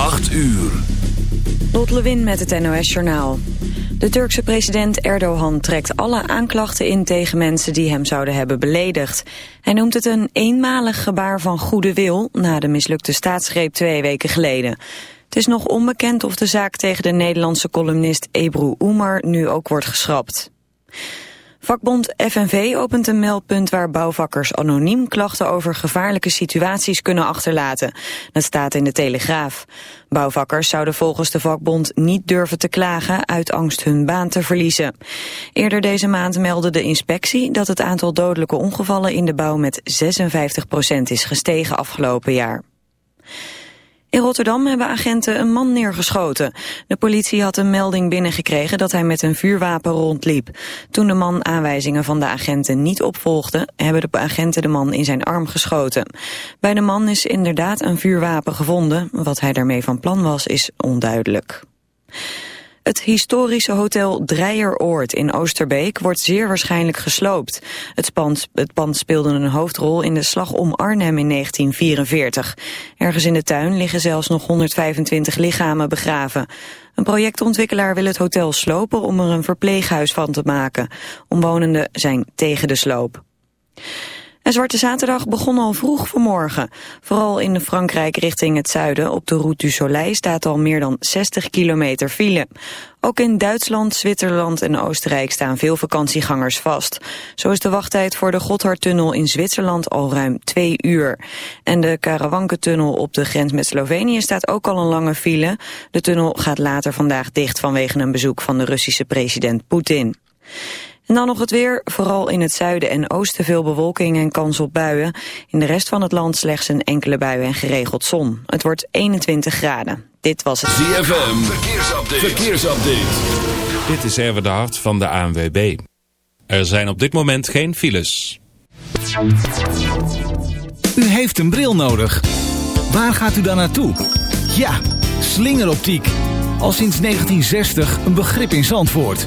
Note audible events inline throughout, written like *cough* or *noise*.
8 uur. Lot Lewin met het NOS Journaal. De Turkse president Erdogan trekt alle aanklachten in tegen mensen die hem zouden hebben beledigd. Hij noemt het een eenmalig gebaar van goede wil na de mislukte staatsgreep twee weken geleden. Het is nog onbekend of de zaak tegen de Nederlandse columnist Ebru Umar nu ook wordt geschrapt. Vakbond FNV opent een meldpunt waar bouwvakkers anoniem klachten over gevaarlijke situaties kunnen achterlaten. Dat staat in de Telegraaf. Bouwvakkers zouden volgens de vakbond niet durven te klagen uit angst hun baan te verliezen. Eerder deze maand meldde de inspectie dat het aantal dodelijke ongevallen in de bouw met 56% is gestegen afgelopen jaar. In Rotterdam hebben agenten een man neergeschoten. De politie had een melding binnengekregen dat hij met een vuurwapen rondliep. Toen de man aanwijzingen van de agenten niet opvolgde... hebben de agenten de man in zijn arm geschoten. Bij de man is inderdaad een vuurwapen gevonden. Wat hij daarmee van plan was, is onduidelijk. Het historische hotel Dreieroord in Oosterbeek wordt zeer waarschijnlijk gesloopt. Het pand, het pand speelde een hoofdrol in de slag om Arnhem in 1944. Ergens in de tuin liggen zelfs nog 125 lichamen begraven. Een projectontwikkelaar wil het hotel slopen om er een verpleeghuis van te maken. Omwonenden zijn tegen de sloop. En Zwarte Zaterdag begon al vroeg vanmorgen. Vooral in Frankrijk richting het zuiden op de Route du Soleil staat al meer dan 60 kilometer file. Ook in Duitsland, Zwitserland en Oostenrijk staan veel vakantiegangers vast. Zo is de wachttijd voor de Gotthardtunnel in Zwitserland al ruim twee uur. En de Karawanke-tunnel op de grens met Slovenië staat ook al een lange file. De tunnel gaat later vandaag dicht vanwege een bezoek van de Russische president Poetin. En dan nog het weer, vooral in het zuiden en oosten veel bewolking en kans op buien. In de rest van het land slechts een enkele bui en geregeld zon. Het wordt 21 graden. Dit was het ZFM, verkeersupdate. verkeersupdate. Dit is Erwin de Hart van de ANWB. Er zijn op dit moment geen files. U heeft een bril nodig. Waar gaat u dan naartoe? Ja, slingeroptiek. Al sinds 1960 een begrip in Zandvoort.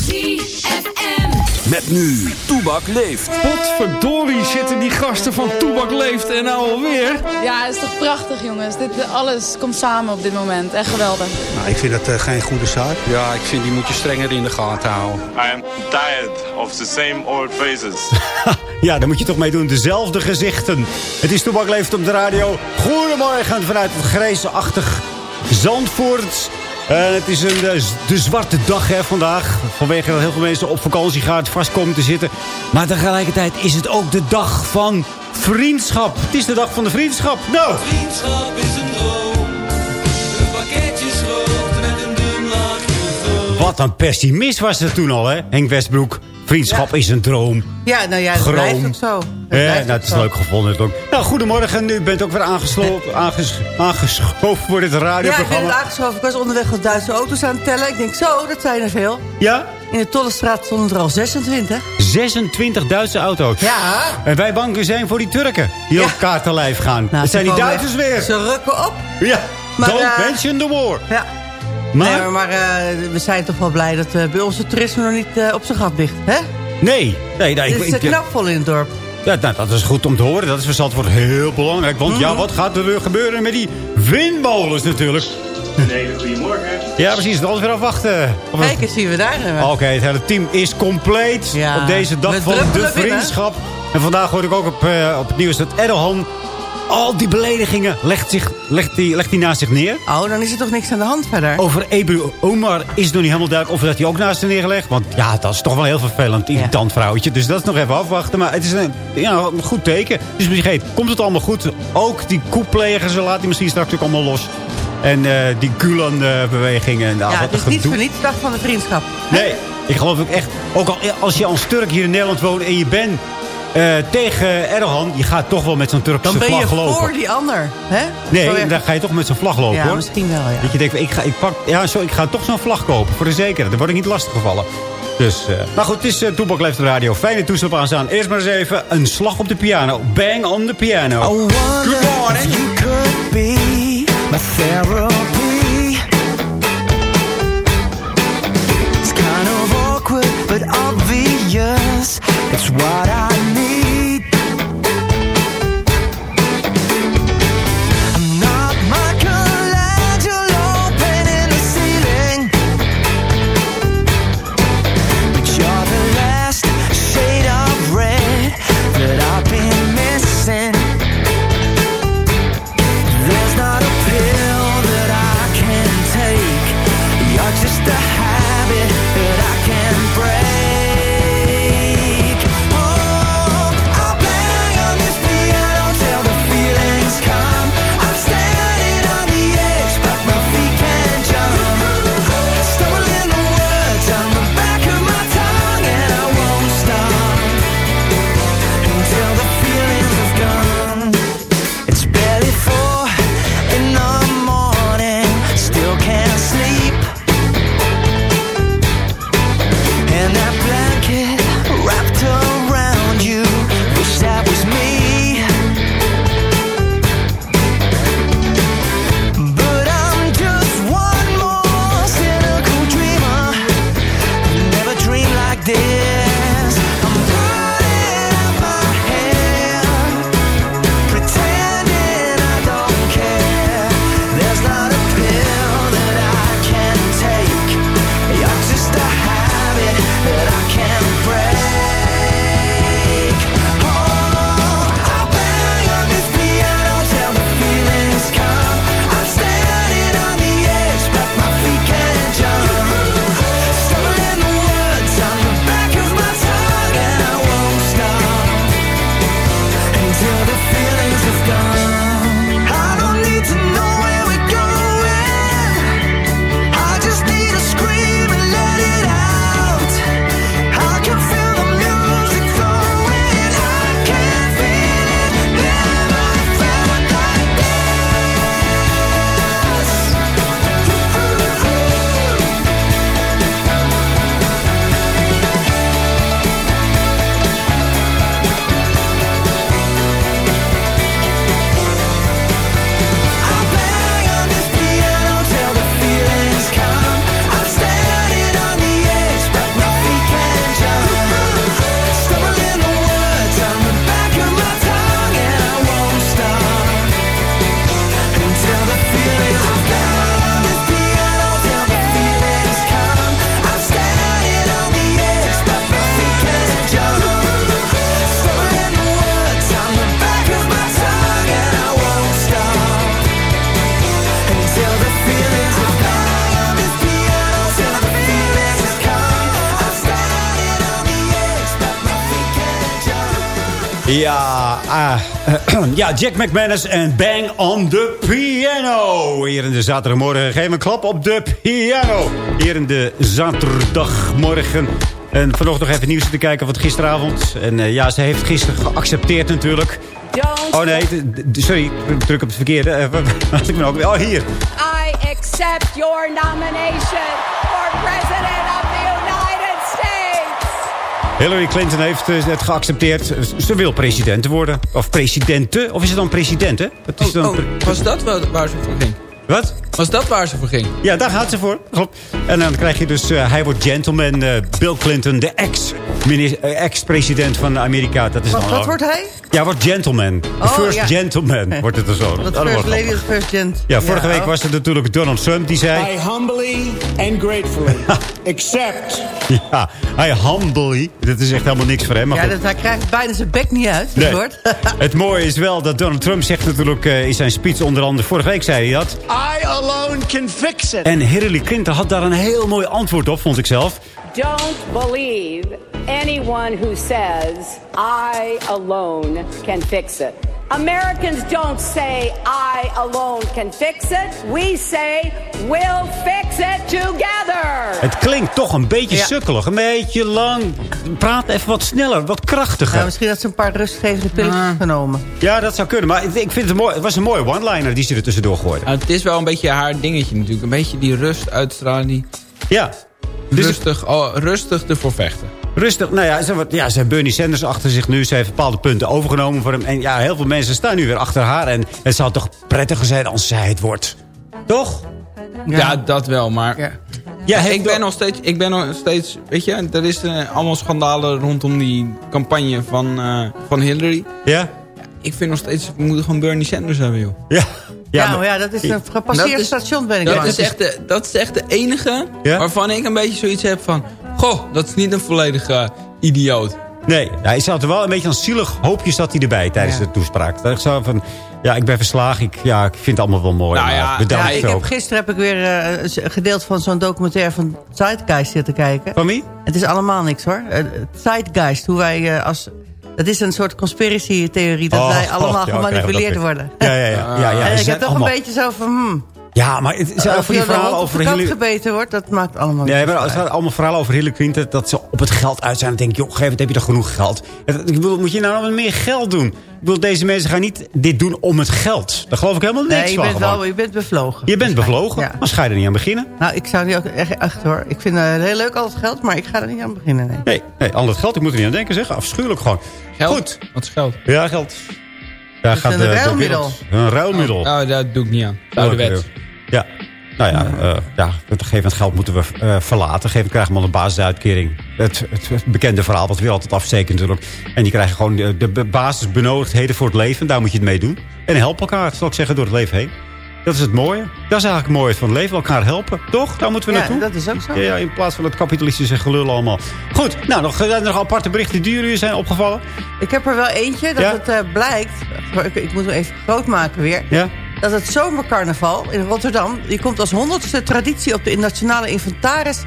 ZFM. Met nu, Toebak leeft. Potverdorie zitten die gasten van Toebak leeft en nou alweer. Ja, het is toch prachtig jongens. Dit, alles komt samen op dit moment. Echt geweldig. Nou, ik vind dat uh, geen goede zaak. Ja, ik vind die moet je strenger in de gaten houden. I am tired of the same old faces. *laughs* ja, daar moet je toch mee doen. Dezelfde gezichten. Het is Toebak leeft op de radio. Goedemorgen vanuit het grijsachtig Zandvoort. Uh, het is een, de, de zwarte dag hè, vandaag. Vanwege dat heel veel mensen op vakantie gaan, vast komen te zitten. Maar tegelijkertijd is het ook de dag van vriendschap. Het is de dag van de vriendschap. Nou. Vriendschap is een droom. Een pakketje schroot met een dun laagje Wat een pessimist was er toen al, hè, Henk Westbroek. Vriendschap ja. is een droom. Ja, nou ja, dat Groom. blijft ook zo. Ja, nou, het is zo. leuk gevonden. Ook. Nou, goedemorgen. U bent ook weer aangesloten, aanges, aangeschoven voor dit radioprogramma. Ja, ik ben aangeschoven. Ik was onderweg wat Duitse auto's aan het tellen. Ik denk, zo, dat zijn er veel. Ja? In de Tollestraat stonden er al 26. 26 Duitse auto's? Ja. En wij bang zijn voor die Turken die ja. op kaartenlijf gaan. Nou, dat zijn die Duitsers weer. Ze rukken op. Ja, maar, don't uh, mention the war. Ja. Maar, Nee, maar eh, we zijn toch wel blij dat eh, bij onze toerisme nog niet eh, op zijn gat ligt. Hè? nee. nee, nee Het is ik- uh, knapvol in het dorp. Ja, nou, dat is goed om te horen. Dat is voor Zandvoort heel belangrijk. Want Mhm. ja, wat gaat er weer gebeuren met die windmolens natuurlijk? Nee, goedemorgen. Ja, precies. Dat is weer afwachten. Of het- Kijk eens wie we daar hebben. Oké, het hele team is compleet Ja, op deze dag van de vriendschap. En vandaag hoorde ik ook op, eh, op het nieuws dat Erdogan al die beledigingen legt, zich, legt, die, legt die naast zich neer. Oh, dan is er toch niks aan de hand verder? Over Ebu Omar is het nog niet helemaal duidelijk of dat hij ook naast zich neergelegd. Want ja, dat is toch wel heel vervelend, irritant vrouwtje. Dus dat is nog even afwachten. Maar het is een, ja, een goed teken. Dus misschien komt het allemaal goed. Ook die koeplegers, laat die misschien straks ook allemaal los. En eh, die Gulen-beweging. en nou, ja, het is een niet voor niets dag van de vriendschap. Nee, ik geloof ook echt... Ook al als je als Turk hier in Nederland woont en je bent eh, tegen Erdogan... je gaat toch wel met zo'n Turkse Dan ben je vlag lopen. voor die ander. Hè? Nee, dan ga je toch met zo'n vlag lopen, Ja, hoor. misschien wel, ja. Dat je denkt, ik ga, ik pak, ja, zo, ik ga toch zo'n vlag kopen, voor de zekerheid. Dan word ik niet lastiggevallen. Dus, eh maar goed, het is uh, Toepak Leeft op de Radio. Fijne toestel op aanstaan. Eerst maar eens even een slag op de piano. Bang on the piano. Good morning. You could be my therapy. It's kind of awkward, but obvious. It's what I ja, Jack McManus en Bang on the Piano. Hier in de zaterdagmorgen. Geef een klap op de piano. Hier in de zaterdagmorgen. En vanochtend nog even nieuws te kijken van gisteravond. En eh, ja, ze heeft gisteren geaccepteerd natuurlijk. Oh nee, sorry, ik druk op het verkeerde. Eh, *laughs* Had ik me ook weer. Oh, hier. I accept your nomination for President Hillary Clinton heeft eh, het geaccepteerd. Ze wil president worden. Of presidente. Of is het dan president, hè? Wat is dan pre- Was dat waar, waar ze voor ging? Wat? Was dat waar ze voor ging? Ja, daar gaat ze voor. Klopt. En dan krijg je dus, eh, hij wordt gentleman. eh, Bill Clinton, de ex- eh, ex-president van Amerika. Dat is Wat, wat wordt hij? Ja, wordt gentleman. De Oh, first ja. gentleman *laughs* wordt het er zo. Wat Dat first wordt lady of first gent. Ja, vorige week oh. was het natuurlijk Donald Trump die zei... I humbly and gratefully *laughs* accept Ja, hij humbly. Dat is echt helemaal niks voor hem. Maar Ja, goed. dat, hij krijgt bijna zijn bek niet uit. Nee. *laughs* Het mooie is wel dat Donald Trump zegt natuurlijk eh, in zijn speech onder andere... Vorige week zei hij dat. I alone can fix it. En Hillary Clinton had daar een heel mooi antwoord op, vond ik zelf. Don't believe anyone who says, I alone can fix it. Americans don't say, I alone can fix it. We say, we'll fix it together. Het klinkt toch een beetje Ja. sukkelig, een beetje lang. Praat even wat sneller, wat krachtiger. Nou, misschien dat ze een paar rustgevende pilletjes Ah. genomen. Ja, dat zou kunnen. Maar ik ik vind het mooi. Het was een mooie one-liner die ze er tussendoor gooide. Nou, het is wel een beetje haar dingetje natuurlijk. Een beetje die rust uitstralen. Die Ja. Dus rustig, oh, rustig ervoor vechten. Rustig. Nou ja, ze, wat- ja, ze heeft Bernie Sanders achter zich nu. Ze heeft bepaalde punten overgenomen voor hem. En ja, heel veel mensen staan nu weer achter haar. En het zou toch prettiger zijn als zij het wordt. Toch? Ja, dat wel, maar... Ja. Ik ben nog steeds, ik ben nog steeds, weet je, er is eh, allemaal schandalen rondom die campagne van, eh, van Hillary. Ja? Ik vind nog steeds, we moeten gewoon Bernie Sanders hebben, joh. Ja. Ja, maar ja, dat is een gepasseerd Dat station, ben ik Dat is, echt de, dat is echt de enige Ja? waarvan ik een beetje zoiets heb van... Goh, dat is niet een volledige idioot. Nee, hij zat er wel een beetje een zielig hoopje zat hij erbij tijdens Ja. de toespraak. Dat ik zo van, ja, ik ben verslagen. Ik, ja, ik vind het allemaal wel mooi. Nou maar ja, bedankt Ja, ik heb, gisteren heb ik weer eh, een gedeelte van zo'n documentaire van Zeitgeist zitten kijken. Van wie? Het is allemaal niks hoor. Eh, Zeitgeist, hoe wij eh, als... Dat is een soort conspiracy-theorie dat Oh, wij allemaal *laughs* ja, gemanipuleerd worden. Ja, ja, ja. ja, ja *laughs* en ik heb toch allemaal- een beetje zo van... Hmm, Ja, maar het is of over die je verhalen over de kant Hillary... gebeten wordt, dat maakt allemaal Nee, maar als er allemaal verhalen over Hillary Clinton... dat ze op het geld uit zijn, dan denk ik... joh, geef het, heb je toch genoeg geld? Ik bedoel, moet je nou nog meer geld doen? Ik bedoel, deze mensen gaan niet dit doen om het geld. Daar geloof ik helemaal niks Nee, je van. bent, wel, je bent bevlogen. Je bent bevlogen, Ja. maar ga je er niet aan beginnen? Nou, ik zou die ook echt, echt hoor. Ik vind het heel leuk al het geld, maar ik ga er niet aan beginnen. Nee. Nee, nee al dat geld, ik moet er niet aan denken, zeg. Afschuwelijk gewoon. Geld? Goed. Wat is geld? Ja, geld. Daar is een de- de ruilmiddel. Een ruilmiddel. Nou, dat doe ik niet aan. Ouderwets. Ja. Nou ja, eh, ja, op een gegeven moment geld moeten we eh, verlaten. Op een gegeven moment krijgen we al een basisuitkering. Het, het, het bekende verhaal wat we weer altijd afsteken natuurlijk. En die krijgen gewoon de, de basisbenodigdheden voor het leven. Daar moet je het mee doen. En help elkaar, zal ik zeggen, door het leven heen. Dat is het mooie. Dat is eigenlijk het mooie van het leven. Elkaar helpen. Toch? Daar moeten we Ja, naartoe. dat is ook zo. Ja, ja, in plaats van het kapitalistische gelul allemaal. Goed, nou, nog, zijn er nog aparte berichten die jullie zijn opgevallen? Ik heb er wel eentje dat Ja? het eh, blijkt... Ik, ik moet hem even groot maken weer. Ja? Dat het zomercarnaval in Rotterdam... die komt als honderdste traditie op de nationale inventaris...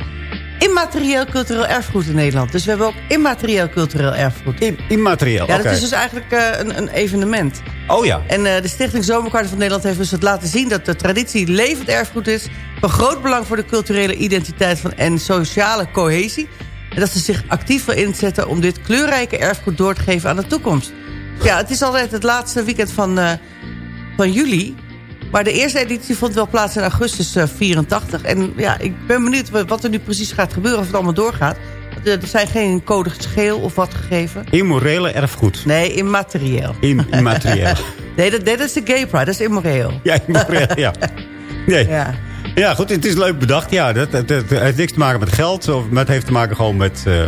immaterieel cultureel erfgoed in Nederland. Dus we hebben ook immaterieel cultureel erfgoed. immaterieel, Ja, dat is dus eigenlijk eh, een, een evenement. Oh ja. En eh, de Stichting Zomercarnaval van Nederland heeft dus het laten zien... dat de traditie levend erfgoed is... van groot belang voor de culturele identiteit van, en sociale cohesie. En dat ze zich actief wil inzetten om dit kleurrijke erfgoed door te geven aan de toekomst. Ja, het is altijd het laatste weekend van, eh, van juli. Maar de eerste editie vond wel plaats in augustus eh, 84. En ja, ik ben benieuwd wat er nu precies gaat gebeuren... of het allemaal doorgaat. Eh, Er zijn geen codes geel of wat gegeven. Immorele erfgoed. Nee, immaterieel. Im- immaterieel. *laughs* Nee, dat, dat is de gay pride. Dat is immoreel. Ja, immoreel, ja. Nee. Ja. Ja, goed, het is leuk bedacht. Ja, dat, dat, dat- het heeft niks te maken met geld. Of, maar het heeft te maken gewoon met... eh,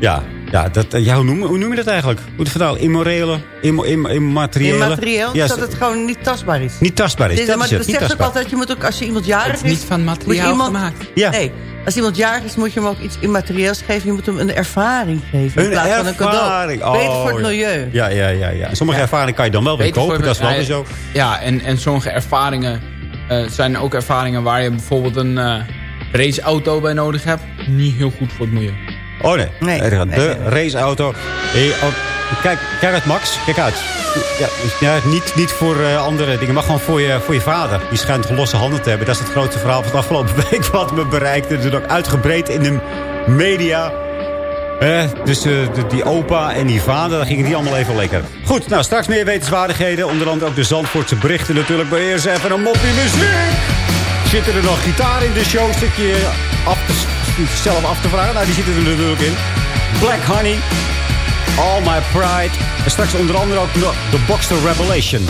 ja, ja, dat, ja hoe, noem, hoe noem je dat eigenlijk? Hoe het vertalen? Immorele? Immo, im, immateriële? Immaterieel, Ja, dat het gewoon niet tastbaar is. Niet tastbaar is, Dit- dat maar is het. dat Niet zegt ook altijd, je moet ook, als je iemand jarig Het is niet van moet materiaal iemand, gemaakt. Ja. Nee, als iemand jarig is, moet je hem ook iets immaterieels geven. Je moet hem een ervaring geven. in Een plaats van een cadeau. ervaring. Oh, Beter voor het ja. milieu. Ja, ja, ja. ja. Sommige ervaringen kan je dan wel weer Beter kopen. Dat is wel weer zo. Ja, en, en sommige ervaringen eh, zijn ook ervaringen waar je bijvoorbeeld een eh, raceauto bij nodig hebt. Niet heel goed voor het milieu. Oh nee. Nee, de nee, raceauto. Hey, oh, kijk, kijk uit Max. Kijk uit. Ja, dus, ja, niet, niet voor eh, andere dingen, maar gewoon voor je, voor je vader. Die schijnt losse handen te hebben. Dat is het grootste verhaal van de afgelopen *laughs* week wat me bereikte. Het is ook uitgebreid in de media. Eh, dus eh, de- die opa en die vader, daar ging het niet allemaal even lekker. Goed, nou straks meer wetenswaardigheden. Onder andere ook de Zandvoortse berichten natuurlijk. Maar eerst even een moppie muziek. Zit er nog gitaar in de show? Zit je af te, zelf af te vragen? Nou, die zitten er natuurlijk in. Black Honey. All My Pride. En straks onder andere ook de Boxer Revelation.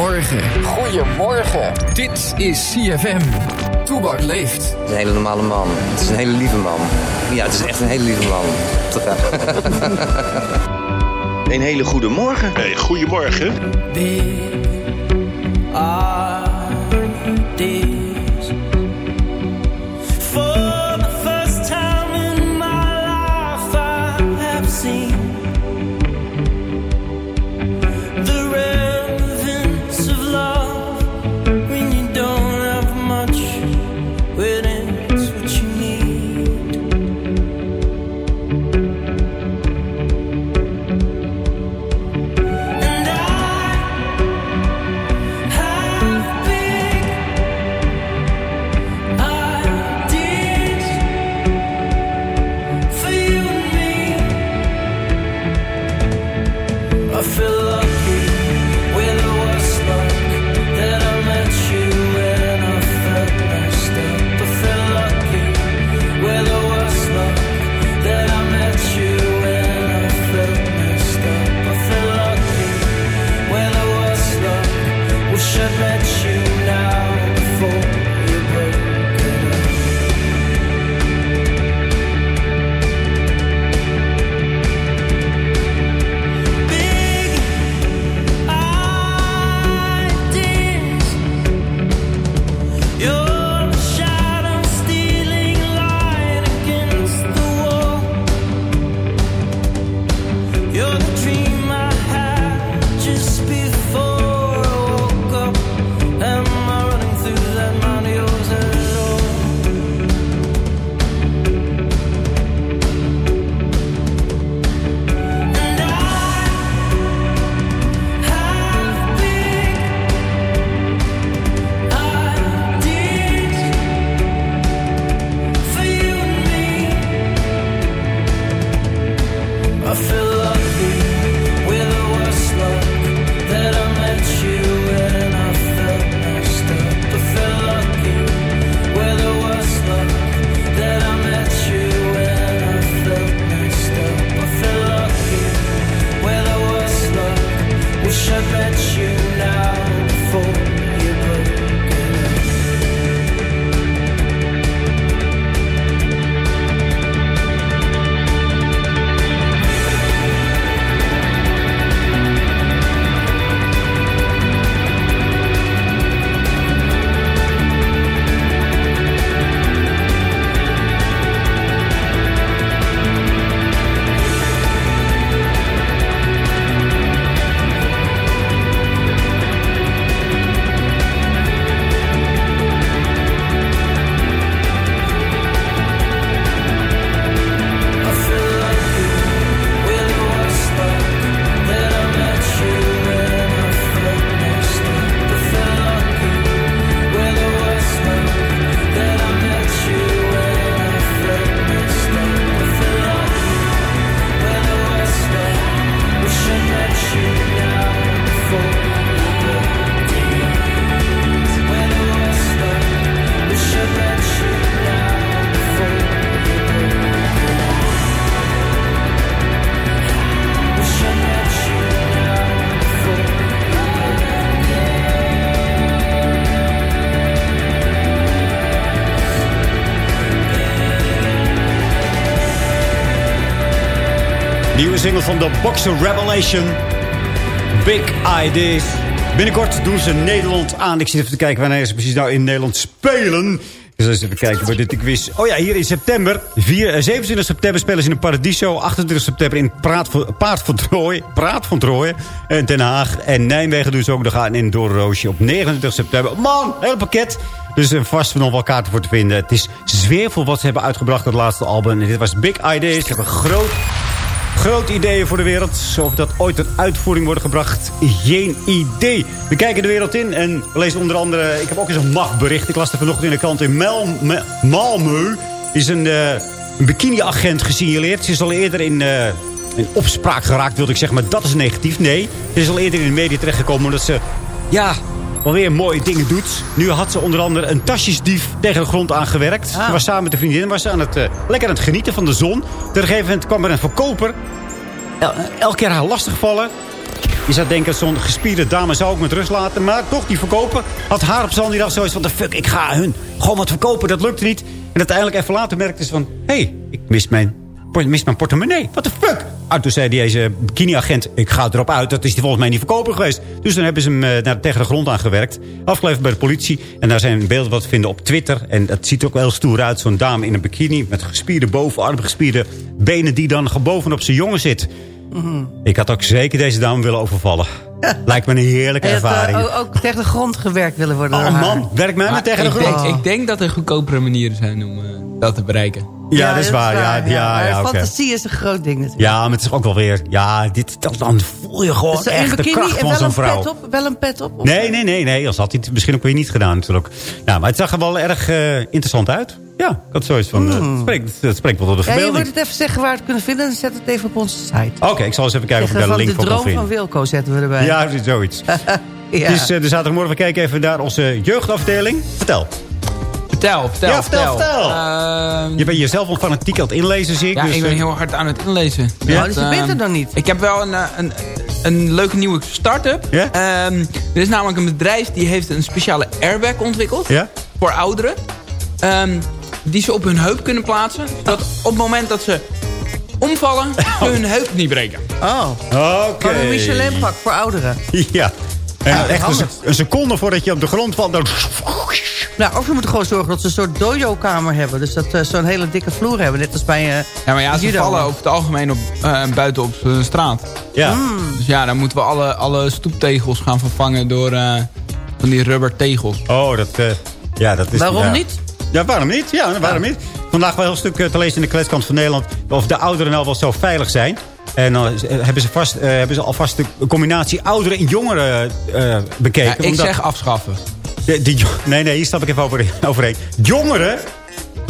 Goedemorgen. Goedemorgen. Dit is CFM. Toebak leeft. Het is een hele normale man. Het is een hele lieve man. Ja, het is echt een hele lieve man. *laughs* Een hele goede morgen. Hey, goedemorgen. Single van de Boxer Revelation. Big Ideas. Binnenkort doen ze Nederland aan. Ik zit even te kijken wanneer ze precies nou in Nederland spelen. Dus eens even kijken bij dit quiz. Oh ja, hier in september. 4, eh, 27 september spelen ze in Paradiso. 28 september in Paard van Trooien. Praat van Trooien. En Den Haag en Nijmegen doen ze ook nog aan in Doornroosje op 29 september. Man, heel pakket. Dus er vast nog wel kaarten voor te vinden. Het is zweervol wat ze hebben uitgebracht het laatste album. En dit was Big Ideas. Ze hebben groot Grote ideeën voor de wereld. Of dat ooit tot uitvoering worden gebracht, geen idee. We kijken de wereld in en lezen onder andere... Ik heb ook eens een machtbericht. Ik las er vanochtend in de krant in Malmö. Is een, eh, een bikini-agent gesignaleerd. Ze is al eerder in, eh, in opspraak geraakt, wilde ik zeggen. Maar dat is negatief. Nee, ze is al eerder in de media terechtgekomen... omdat ze, ja, alweer mooie dingen doet. Nu had ze onder andere een tasjesdief tegen de grond aangewerkt. Ze was samen met een vriendin was ze aan het, eh, lekker aan het genieten van de zon. Op een gegeven moment kwam er een verkoper. El- elke keer haar lastigvallen. Je zou denken, zo'n gespierde dame zou ik met rust laten. Maar toch, die verkopen had haar op zo'n die dag zoiets van... de fuck, ik ga hun gewoon wat verkopen. Dat lukte niet. En uiteindelijk even later merkte ze van... hé, hey, ik mis mijn, ik mis mijn portemonnee. What the fuck? Ah, toen zei deze bikini-agent... ik ga erop uit, dat is die volgens mij niet verkoper geweest. Dus dan hebben ze hem eh, naar, tegen de grond aangewerkt. Afgeleverd bij de politie. En daar zijn beelden wat te vinden op Twitter. En dat ziet er ook wel heel stoer uit. Zo'n dame in een bikini met gespierde bovenarmen, gespierde benen... die dan bovenop zijn jongen zit. Ik had ook zeker deze dame willen overvallen. *laughs* Lijkt me een heerlijke had, eh, ervaring. ook, ook tegen de grond gewerkt willen worden. door Oh haar. man, werk mij maar Maar tegen de ik grond. Denk, ik denk dat er goedkopere manieren zijn om eh, dat te bereiken. Ja, dat is waar. Ja, ja, maar ja, oké. fantasie is een groot ding natuurlijk. Ja, maar het is ook wel weer... Ja, dit, dat, dan voel je gewoon Dus echt de kracht en van wel zo'n een vrouw. pet op? Wel een pet op? Nee, nee, nee, nee. Dat had hij het misschien ook weer niet gedaan natuurlijk. Ja, maar het zag er wel erg eh, interessant uit. Ja, ik had zoiets van... eh, het, spreekt, het spreekt wel tot de Hmm. Ja, je verbeelding. moet het even zeggen waar we het kunnen vinden. Dan zet het even op onze site. Oké, ik zal eens even kijken of ik daar een link de van kan droom van vinden. Wilco zetten we erbij. Ja, zoiets. *laughs* Ja. Dus eh, de zaterdagmorgen, we kijken even naar onze jeugdafdeling. Vertel. Vertel, vertel, Ja, vertel, vertel. Ehm, Je bent jezelf al fanatiek aan het inlezen, zie ik. ja, dus, ik ben eh, heel hard aan het inlezen. Ja, dus je ehm, bent er dan niet. Ik heb wel een, een, een leuke nieuwe start-up. Ja? Ehm, er is namelijk een bedrijf die heeft een speciale airbag ontwikkeld. Ja? Voor ouderen. Ehm, die ze op hun heup kunnen plaatsen. Zodat op het moment dat ze omvallen, *laughs* hun heup niet breken. Oh, Oké. van een Michelin-pak voor ouderen. *laughs* Ja. En Ja, echt een, handig. se- een seconde voordat je op de grond valt... Dan... Nou, of we moeten gewoon zorgen dat ze een soort dojo-kamer hebben. Dus dat ze zo'n hele dikke vloer hebben. Net als bij eh Ja, maar ja, ze judo. vallen over het algemeen op, eh, buiten op de straat. Ja. Hmm. Dus ja, dan moeten we alle, alle stoeptegels gaan vervangen door eh, van die rubber tegels. Oh, dat, eh, ja, dat is... Waarom ja. niet? Ja, waarom niet? Ja, waarom niet? Vandaag wel een heel stuk eh, te lezen in de kletskant van Nederland... of de ouderen nou wel zo veilig zijn. En dan eh, hebben, ze vast, eh, hebben ze alvast de combinatie ouderen en jongeren bekeken. Ja, ik omdat- zeg afschaffen. De, *laughs* nee, nee, hier stap ik even over, overheen. Jongeren,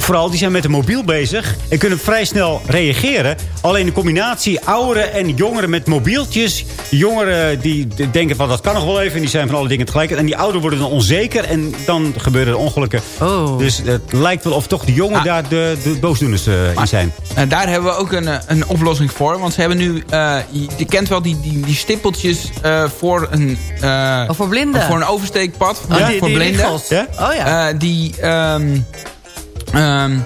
vooral, die zijn met een mobiel bezig... en kunnen vrij snel reageren. Alleen de combinatie ouderen en jongeren met mobieltjes... jongeren die denken van dat kan nog wel even... en die zijn van alle dingen tegelijk. En die ouderen worden dan onzeker en dan gebeuren er ongelukken. Oh. Dus het lijkt wel of toch de jongeren Ah. daar de, de boosdoeners eh, in zijn. En daar hebben we ook een, eh, een oplossing voor. Want ze hebben nu, eh, je, je kent wel die, die, die stippeltjes eh, voor een... eh, Oh, voor blinden. Voor een oversteekpad. Oh, ja, die- voor die blinden. riggels. Ja? Oh ja. Eh, die... ehm, ehm,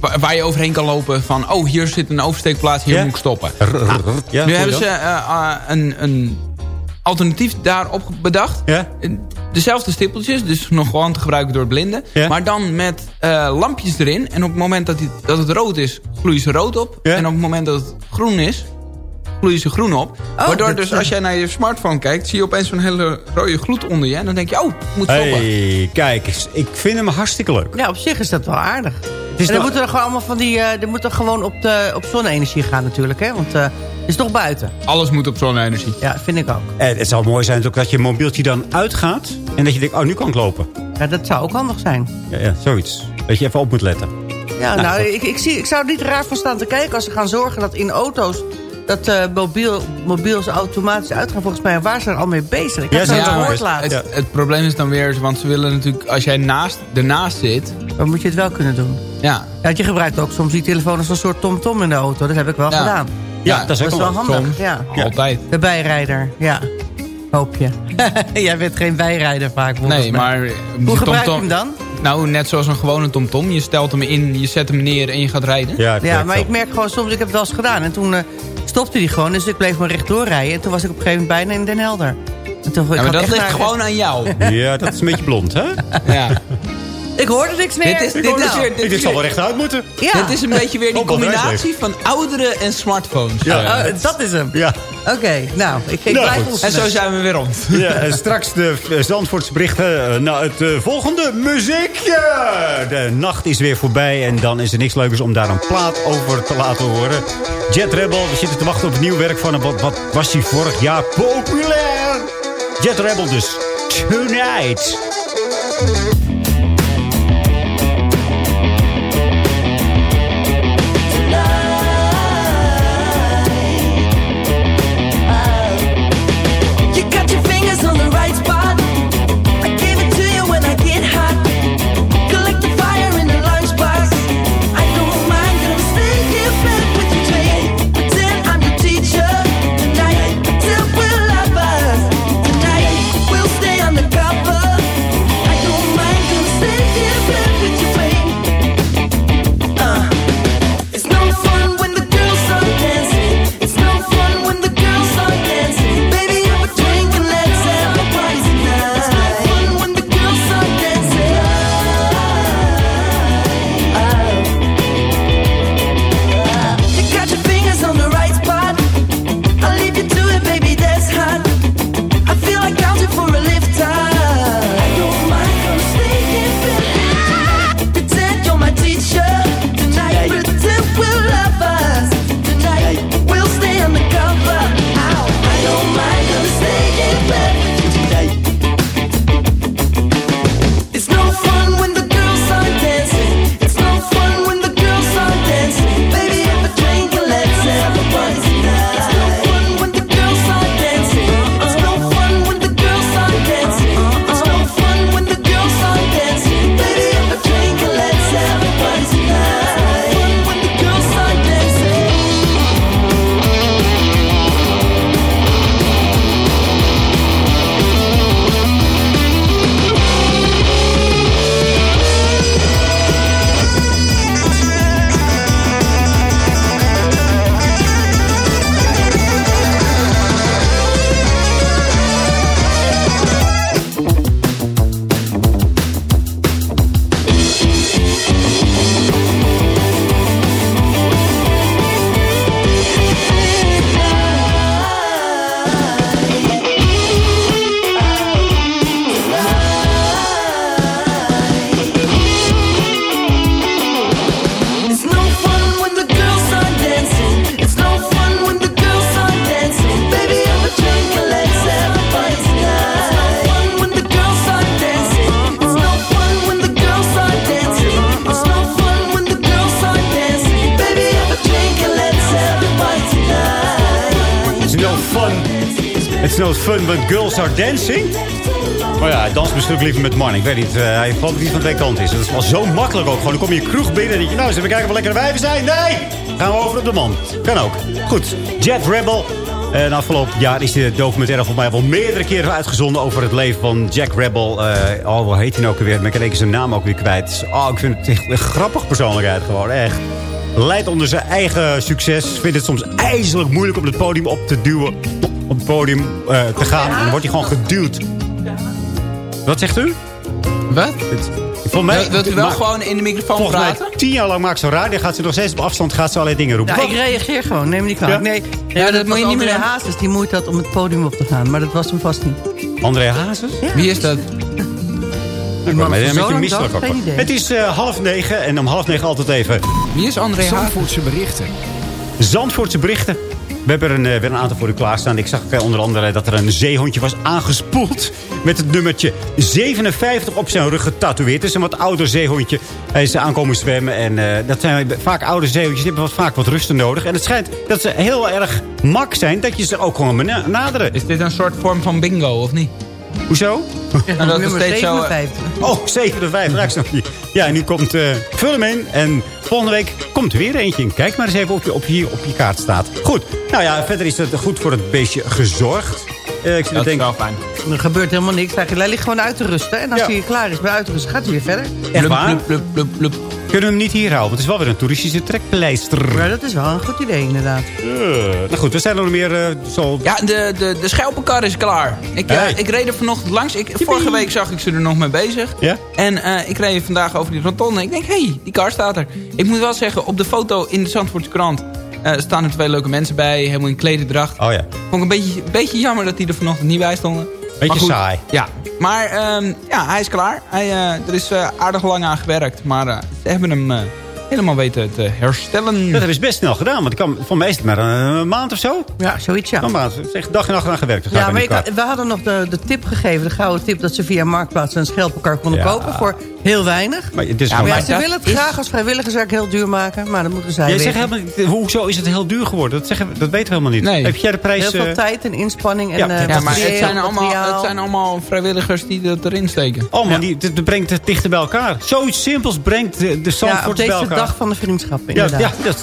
wa- waar je overheen kan lopen van... Oh, hier zit een oversteekplaats, hier moet ik stoppen. Ja, nu hebben ze eh, eh, een, een alternatief daarop bedacht. Ja? Dezelfde stippeltjes, dus nog gewoon te gebruiken door blinden. Maar dan met eh, lampjes erin. En op het moment dat, die, dat het rood is, gloeien ze rood op. En op het moment dat het groen is, gloeien ze groen op. Oh, Waardoor dus eh, als jij naar je smartphone kijkt... zie je opeens zo'n hele rode gloed onder je. En dan denk je, oh, ik moet stoppen. Hey, kijk, eens, ik vind hem hartstikke leuk. Ja, op zich is dat wel aardig. is en dan moeten er gewoon allemaal van die... eh er moet er gewoon op, de, op zonne-energie gaan natuurlijk, hè. Want eh, het is toch buiten. Alles moet op zonne-energie. Ja, vind ik ook. En het zou mooi zijn ook dat je mobieltje dan uitgaat... en dat je denkt, oh, nu kan ik lopen. Ja, dat zou ook handig zijn. Ja, ja zoiets. Dat je even op moet letten. Ja, Nou, nou, ik, ik, zie, ik zou er niet raar van staan te kijken... als ze gaan zorgen dat in auto's... dat eh mobiel, mobiels automatisch uitgaan. Volgens mij waren ze er al mee bezig. Ik heb Ja, het ze er gehoord. Het, het probleem is dan weer, want ze willen natuurlijk... als jij naast, ernaast zit... Dan moet je het wel kunnen doen. Ja, Ja, je gebruikt ook soms die telefoon als een soort tom-tom in de auto. Dat heb ik wel Ja. gedaan. Ja, dat is ook Dat is wel handig. soms. Ja. altijd. De bijrijder, ja. Hoop je. *laughs* Jij bent geen bijrijder vaak. volgens Nee, mij. maar... Hoe gebruik je TomTom- hem dan? Nou, net zoals een gewone TomTom. Je stelt hem in, je zet hem neer en je gaat rijden. Ja, Ja, maar zo. ik merk gewoon soms, ik heb het wel eens gedaan. En toen eh, stopte hij gewoon, dus ik bleef maar rechtdoor rijden. En toen was ik op een gegeven moment bijna in Den Helder. En toen, ik Ja, maar dat ligt naar- gewoon aan jou. Ja, dat is een beetje blond, hè? Ja. Ik hoorde niks meer. Dit is, dit Nou, is. Dit zal wel rechtuit moeten. Ja, Dit is een *laughs* beetje weer die combinatie van ouderen en smartphones. Ja. Eh, oh, dat is hem. Ja. Oké, nou, ik, ik Nou, en zo zijn we weer rond. ja en *laughs* straks de eh, Zandvoortse berichten eh, naar het eh, volgende muziekje. De nacht is weer voorbij en dan is er niks leukers om daar een plaat over te laten horen. Jet Rebel, we zitten te wachten op het nieuw werk van hem. Wat, wat was hij vorig jaar populair? Jet Rebel dus. Tonight. Met. Ik weet niet, eh, hij valt niet van twee kanten is. Dat is wel zo makkelijk ook. Gewoon, dan kom je kroeg binnen en denk je... nou, zullen we kijken wat lekkere wijven zijn? Nee! Gaan we over op de man. Kan ook. Goed, Jet Rebel. En afgelopen jaar is de documentaire voor mij wel meerdere keren uitgezonden... over het leven van Jack Rebel. Eh, oh, hoe heet hij nou ook weer? Maar ik zijn naam ook weer kwijt. Oh, ik vind het echt een grappig persoonlijkheid gewoon, echt. Leidt onder zijn eigen succes. Vindt het soms ijzerlijk moeilijk om het podium op te duwen. Op het podium eh, te gaan. En dan wordt hij gewoon geduwd. Wat zegt u? Wat? Voor mij, Wil- wilt u wel maar- gewoon in de microfoon Volgens mij praten? tien jaar lang maakt ze radio. Gaat ze nog steeds op afstand gaat ze allerlei dingen roepen. Ja, ik reageer gewoon. Neem me niet kwalijk. Ja? Nee, Ja, dat dat moet je niet meer. Hazes die moeite had om het podium op te gaan. Maar dat was hem vast niet. André Hazes? Wie is dat? Ik ben een beetje misselijk ook. Het is eh, half negen en om half negen altijd even Wie is André Hazes? Zandvoortse berichten. Zandvoortse berichten. We hebben er een, eh, weer een aantal voor u klaarstaan. Ik zag eh, onder andere dat er een zeehondje was aangespoeld... met het nummertje 57 op zijn rug getatoeëerd. Het is een wat ouder zeehondje. Hij is aankomen zwemmen. En eh, dat zijn vaak oude zeehondjes. Die hebben wat, vaak wat rusten nodig. En het schijnt dat ze heel erg mak zijn... dat je ze ook gewoon bena- naderen. Is dit een soort vorm van bingo, of niet? Hoezo? En dat is Nummer steeds zo... eh, 57. Oh, 57. raak snap je. Ja, en nu komt... eh vul hem in. En volgende week komt er weer eentje in. Kijk maar eens even of je op je, op je kaart staat. Goed. Nou ja, verder is het goed voor het beestje gezorgd. Eh, ik zit te Dat is denken... wel fijn. Er gebeurt helemaal niks. Hij ligt gewoon uit te rusten. En als Ja. hij klaar is bij uitrusten, gaat hij weer verder. Echt waar? blup, blup, blup. Kunnen we hem niet hier houden? Want het is wel weer een toeristische trekpleister. Maar dat is wel een goed idee, inderdaad. Eh, nou goed, we zijn er nog meer eh, zo... Ja, de, de, de schelpenkar is klaar. Ik, eh, Hey. ik reed er vanochtend langs. Ik, vorige week zag ik ze er nog mee bezig. Ja? En eh, ik reed vandaag over die rotonde. Ik denk, hé, hey, die kar staat er. Ik moet wel zeggen, op de foto in de Zandvoortse krant... eh, staan er twee leuke mensen bij, helemaal in klederdracht. Oh ja. Vond ik een beetje, een beetje jammer dat die er vanochtend niet bij stonden. Beetje goed, saai. Ja, maar ehm, ja, hij is klaar. Hij, eh, er is eh, aardig lang aan gewerkt. Maar eh, ze hebben hem eh, helemaal weten te herstellen. Dat hebben ze best snel gedaan. Want ik kan, voor mij is het maar een, een maand of zo. Ja, zoiets ja. Een maand. Echt dag en nacht aan gewerkt. Ja, maar ik, we hadden nog de, de tip gegeven, de gouden tip... dat ze via Marktplaats een schelpenkar konden Ja. kopen voor heel weinig. Maar het is Ja, gewoon- Maar ja, maar ze dat willen het is- graag als vrijwilligerswerk heel duur maken. Maar dat moeten zij Jij zegt helemaal hoezo is het heel duur geworden? Dat, zeggen, dat weten we helemaal niet. Nee. Heb jij de prijs... Heel veel eh, tijd en inspanning. En, Ja, eh, ja, Ja, maar het zijn, allemaal, het zijn allemaal vrijwilligers die dat erin steken. Oh man, die, dat brengt het dichter bij elkaar. Zoiets simpels brengt de, de ja, op Zandvoorters bij deze elkaar. dag van de vriendschap, ja, inderdaad. ja, dat is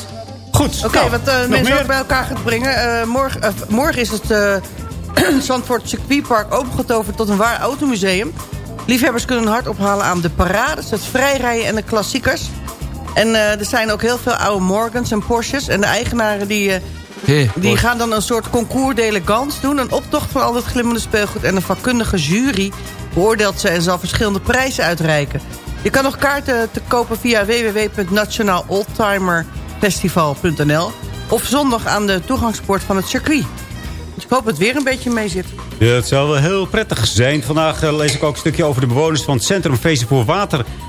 goed. Oké, Nou, wat eh, mensen meer? ook bij elkaar gaat brengen. Eh, morgen, morgen is het eh *clears throat* Zandvoort Circuitpark opengetoverd tot een waar automuseum. Liefhebbers kunnen hard ophalen aan de parades, het vrijrijden en de klassiekers. En eh, er zijn ook heel veel oude Morgans en Porsches. En de eigenaren die, eh, die gaan dan een soort concours d'elegance doen. Een optocht van al dat glimmende speelgoed. En een vakkundige jury beoordeelt ze en zal verschillende prijzen uitreiken. Je kan nog kaarten te kopen via www.nationaaloldtimerfestival.nl of zondag aan de toegangspoort van het circuit. Ik hoop dat het weer een beetje mee zit. Ja, het zou wel heel prettig zijn. Vandaag eh, lees ik ook een stukje over de bewoners van het Centrum Feesten voor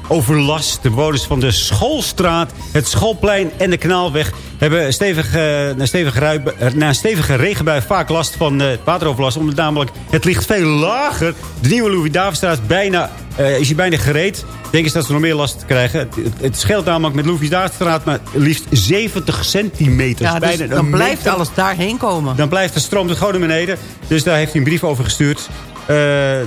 Wateroverlast. De bewoners van de Schoolstraat, het Schoolplein en de Kanaalweg... hebben stevig, eh, na, stevige rui- eh, na een stevige regenbui vaak last van eh, wateroverlast. Omdat namelijk het ligt veel lager. De nieuwe Louis-Davidstraat is bijna, is hier bijna gereed. Denken ze dat ze nog meer last krijgen. Het, het, het scheelt namelijk met Louis-Davidstraat maar liefst 70 centimeter. Ja, dus bijna dan blijft meter. alles daarheen komen. Dan blijft de stroom het gewoon naar beneden. Dus daar heeft hij een brief over gestuurd. Eh,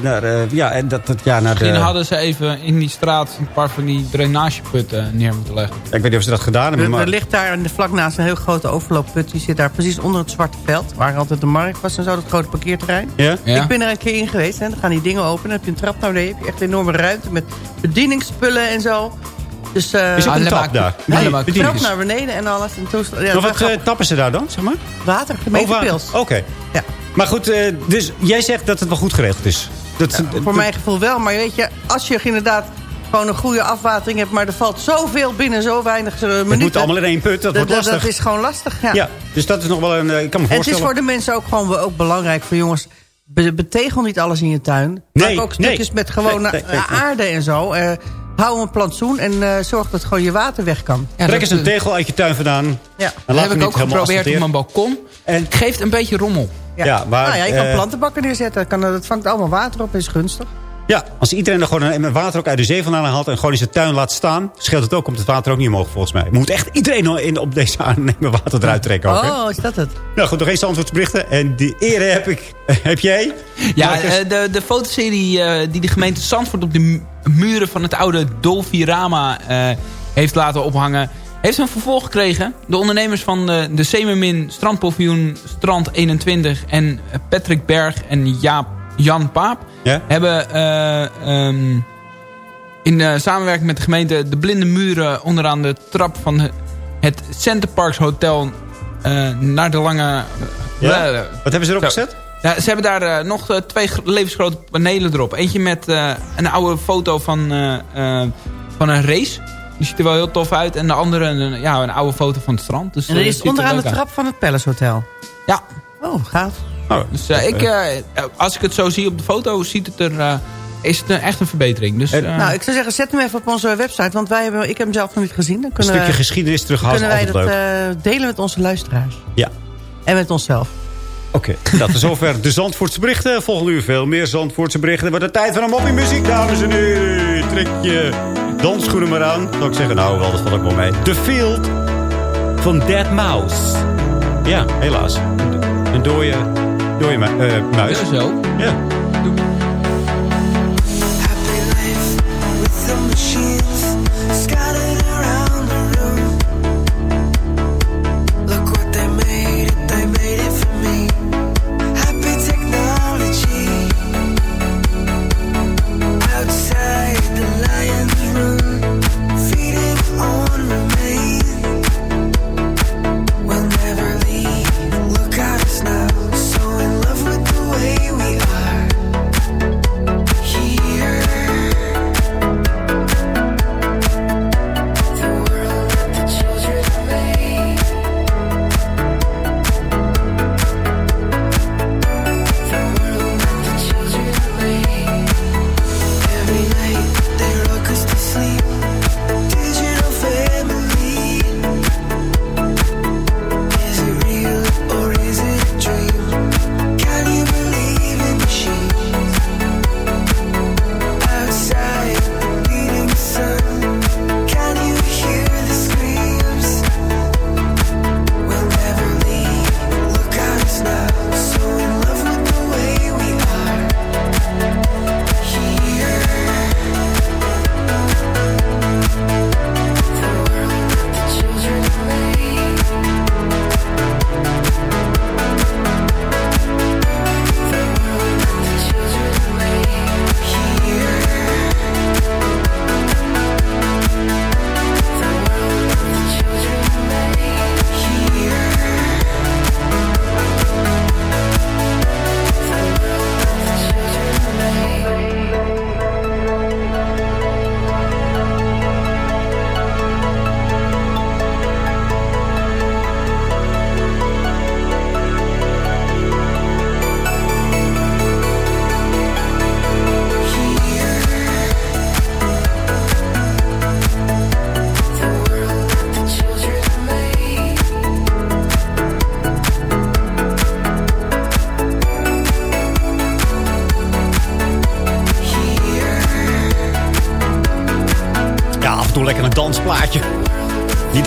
naar, eh, ja, en dat, dat, ja, naar de, Misschien hadden ze even in die straat een paar van die drainageputten neer moeten leggen. Ik weet niet of ze dat gedaan hebben. Er, Maar, er ligt daar in de vlak naast een heel grote overloopput. Die zit daar precies onder het Zwarte Veld. Waar altijd de markt was en zo, dat grote parkeerterrein. ja? Ja? Ik ben er een keer in geweest. Hè. Dan gaan die dingen open. Dan heb je een trap naar beneden. Heb je echt een enorme ruimte met bedieningsspullen en zo. Dus eh Is ook een tap daar? Nee, trap naar beneden en alles. En ja, wat tappen ze daar dan, zeg maar? water, Oh, gemeentepils. Oké. Ja. Maar goed, eh, dus jij zegt dat het wel goed geregeld is. Dat, Voor mijn gevoel wel. Maar weet je, als je inderdaad gewoon een goede afwatering hebt... maar er valt zoveel binnen zo weinig eh, minuten... Het moet allemaal in één put, dat wordt lastig. dat is gewoon lastig, ja. Ja, dus dat is nog wel een... eh, Ik kan me En het is voor de mensen ook gewoon ook belangrijk voor jongens... be- betegel niet alles in je tuin. Nee, Maak ook nee. stukjes met gewone Nee, nee, nee, nee. aarde en zo. Eh, hou een plantsoen en eh, zorg dat gewoon je water weg kan. Ja, Trek eens een tegel uit je tuin vandaan. Ja. En Dat laat heb ik ook geprobeerd op mijn balkon. En- Het geeft een beetje rommel. Ja. Ja, maar, nou ja, je kan eh, plantenbakken neerzetten. Dat, kan, dat vangt allemaal water op en is gunstig. Ja, als iedereen er gewoon een water ook uit de zee vandaan haalt... en gewoon in zijn tuin laat staan... scheelt het ook, komt het water ook niet omhoog volgens mij. Moet echt iedereen in, op deze aannemer water eruit trekken ook, hè? Oh, is dat het? Nou goed, nog eens antwoordsberichten. En die ere heb ik... *laughs* Heb jij? Ja, Marcus? eh, de, de fotoserie eh, die de gemeente Zandvoort op de mu- muren van het oude Dolfirama eh, heeft laten ophangen... heeft een vervolg gekregen. De ondernemers van de, de Semermin Strandpaviljoen Strand 21 en Patrick Berg en Jaap, Jan Paap... Ja? hebben eh, ehm, in eh, samenwerking met de gemeente de blinde muren onderaan de trap van het- Centerparks Hotel eh, naar de lange... Ja? Eh, Wat hebben ze erop zo. gezet? Ja, ze hebben daar eh, nog eh, twee gr- levensgrote panelen erop. Eentje met eh, een oude foto van, eh, eh, van een race. Die ziet er wel heel tof uit. En de andere een, ja, een oude foto van het strand. Dus, En eh, er is er onderaan de uit. trap van het Palace Hotel. Ja. Oh, gaaf. Dus eh, ik, eh, als ik het zo zie op de foto, ziet het er, eh, is het een- echt een verbetering. Dus, eh, nou, ik zou zeggen, zet hem even op onze website. Want wij hebben, ik heb hem zelf nog niet gezien. Dan Een kunnen stukje we- geschiedenis terughouden kunnen wij dat leuk. eh, delen met onze luisteraars. Ja. En met onszelf. Oké, dat is zover de Zandvoortse berichten. Volgende uur veel meer Zandvoortse berichten. Wordt de tijd van een moppie muziek, dames en heren. Trek je dansschoenen maar aan. Zou ik zeggen, nou wel, dat valt ook wel mee. The Field van Dead Mouse. Ja, helaas. Een, dode, dode mu- eh, muis. Ja, zo. Ja.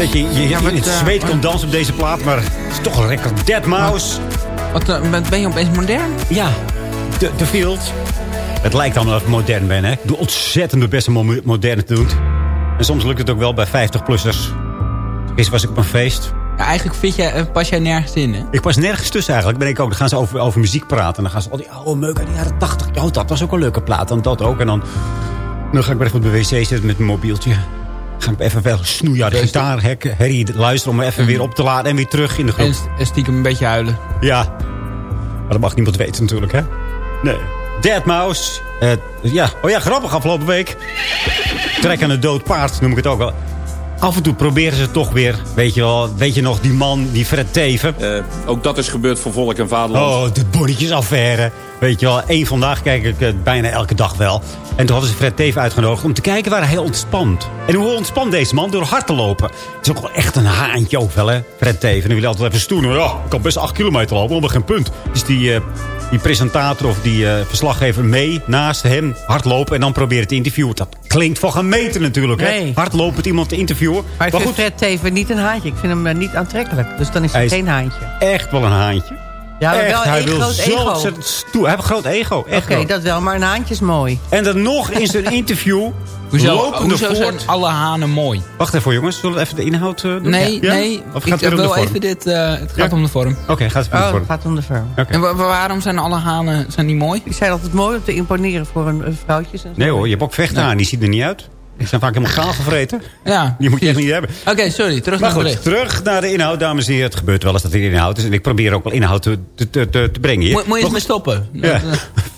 Dat je, je, Ja, wat, in het zweet wat- kan dansen op deze plaat, maar het is toch een lekker Dead Mouse. Wat, eh, ben- ben je opeens modern? Ja, de, de Field. Het lijkt dan alsof ik modern ben, hè. Ik doe ontzettend mijn best om mo- modern te doen. En soms lukt het ook wel bij 50-plussers. Gisteren was ik op een feest. Ja, eigenlijk vind jij, eh, pas jij nergens in, hè? Ik pas nergens tussen eigenlijk. Ben ik ook. Dan gaan ze over, over muziek praten. En dan gaan ze al die oude meuk uit de jaren 80. Oh, dat was ook een leuke plaat. En dat ook. En dan, dan ga ik maar even op de wc zitten met mijn mobieltje. Ga ik even wel snoeien de gitaar, hek, herrie luisteren om me even weer op te laden. En weer terug in de groep. En, stiekem een beetje huilen. Ja. Maar dat mag niemand weten natuurlijk, hè? Nee. Dead Mouse. Eh, ja. Oh ja, grappig afgelopen week. Trek aan een dood paard, noem ik het ook wel. Af en toe proberen ze toch weer, weet je wel, weet je nog, die man, die Fred Teven. ook dat is gebeurd voor volk en vaderland. Oh, de bonnetjesaffaire. Weet je wel, één vandaag kijk ik het bijna elke dag wel. En toen hadden ze Fred Teven uitgenodigd om te kijken waar hij ontspant. En hoe ontspant deze man? Door hard te lopen. Het is ook wel echt een haantje ook wel, hè, Fred Teven. En die wil altijd even stoeren. Ja, ik kan best acht kilometer lopen, maar geen punt. Dus die, eh, die presentator of die eh, verslaggever mee naast hem hardlopen... en dan proberen te interviewen. Dat klinkt voor geen meter natuurlijk, Nee. hè? Hardlopen met iemand te interviewen. Maar ik Maar vind goed, Fred Teven niet een haantje. Ik vind hem eh, niet aantrekkelijk. Dus dan is hij Hij is- geen haantje. echt wel een haantje. Ja, echt, wel hij een wil groot zo ego. ontzettend stoer. Hij heeft een groot ego, echt Oké, dat wel. Maar een haantje is mooi. En dan nog in zijn *laughs* interview... Hoezo, lopende hoezo zijn voort. alle hanen mooi? Wacht even jongens, zullen we even de inhoud eh, doen? Nee, Ja? nee. Of ik gaat het weer om de wil vorm? even dit... eh, het gaat Ja. om de vorm. Oké, gaat het om Oh, de het vorm. gaat om de vorm. En wa- wa- waarom zijn alle hanen zijn die mooi? Die zijn altijd mooi om te imponeren voor een, een vrouwtjes. En zo. Nee hoor, je hebt ook vechten aan, die zien er niet uit. Die zijn vaak helemaal kaal gevreten. Ja. Die moet je echt niet hebben. Oké, sorry. Terug Maar naar goed, terug naar de inhoud, dames en heren. Het gebeurt wel eens dat er inhoud is. En ik probeer ook wel inhoud te, te, te, te brengen hier. Moet, moet je eens mee stoppen? Ja. *laughs*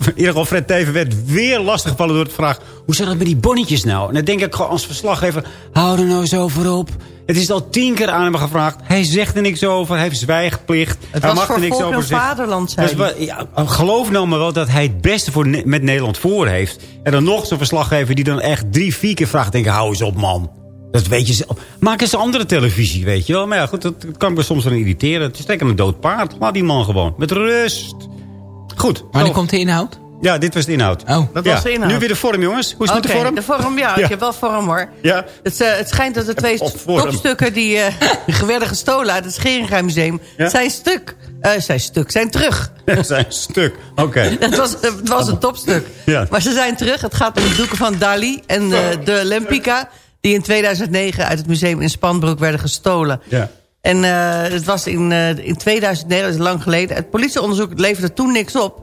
In ieder geval, Fred Teven werd weer lastiggevallen door de vraag... hoe zit het met die bonnetjes nou? En dan denk ik gewoon als verslaggever... hou er nou eens over op. Het is al tien keer aan hem gevraagd. Hij zegt er niks over. Hij heeft zwijgplicht. Het hij was mag voor er niks over en zeggen. vaderland, zei Dus ja, geloof nou maar wel dat hij het beste voor, met Nederland voor heeft. En dan nog zo'n verslaggever die dan echt drie, vier keer vraagt... denk ik, hou eens op man. Dat weet je zelf. Maak eens een andere televisie, weet je wel. Maar ja, goed, dat kan me soms wel irriteren. Het is lekker een dood paard. Laat die man gewoon. Met rust. Goed. Wanneer zo. komt de inhoud? Ja, dit was de inhoud. Oh. Dat Ja, was de inhoud. Nu weer de vorm, jongens. Hoe is het met de vorm? de vorm, ja, Ja. Ik heb wel vorm, hoor. Ja. Het, eh, het schijnt dat de twee topstukken die eh, *laughs* werden gestolen uit het Scheringa Museum... Ja? zijn stuk. eh, zijn stuk, zijn terug. *laughs* zijn stuk. Oké. *laughs* Het was, het was een topstuk. Ja. Maar ze zijn terug. Het gaat om de doeken van Dali en eh, de Lempica... die in 2009 uit het museum in Spanbroek werden gestolen. Ja. En eh, het was in, eh, in 2009, dat is lang geleden. Het politieonderzoek leverde toen niks op.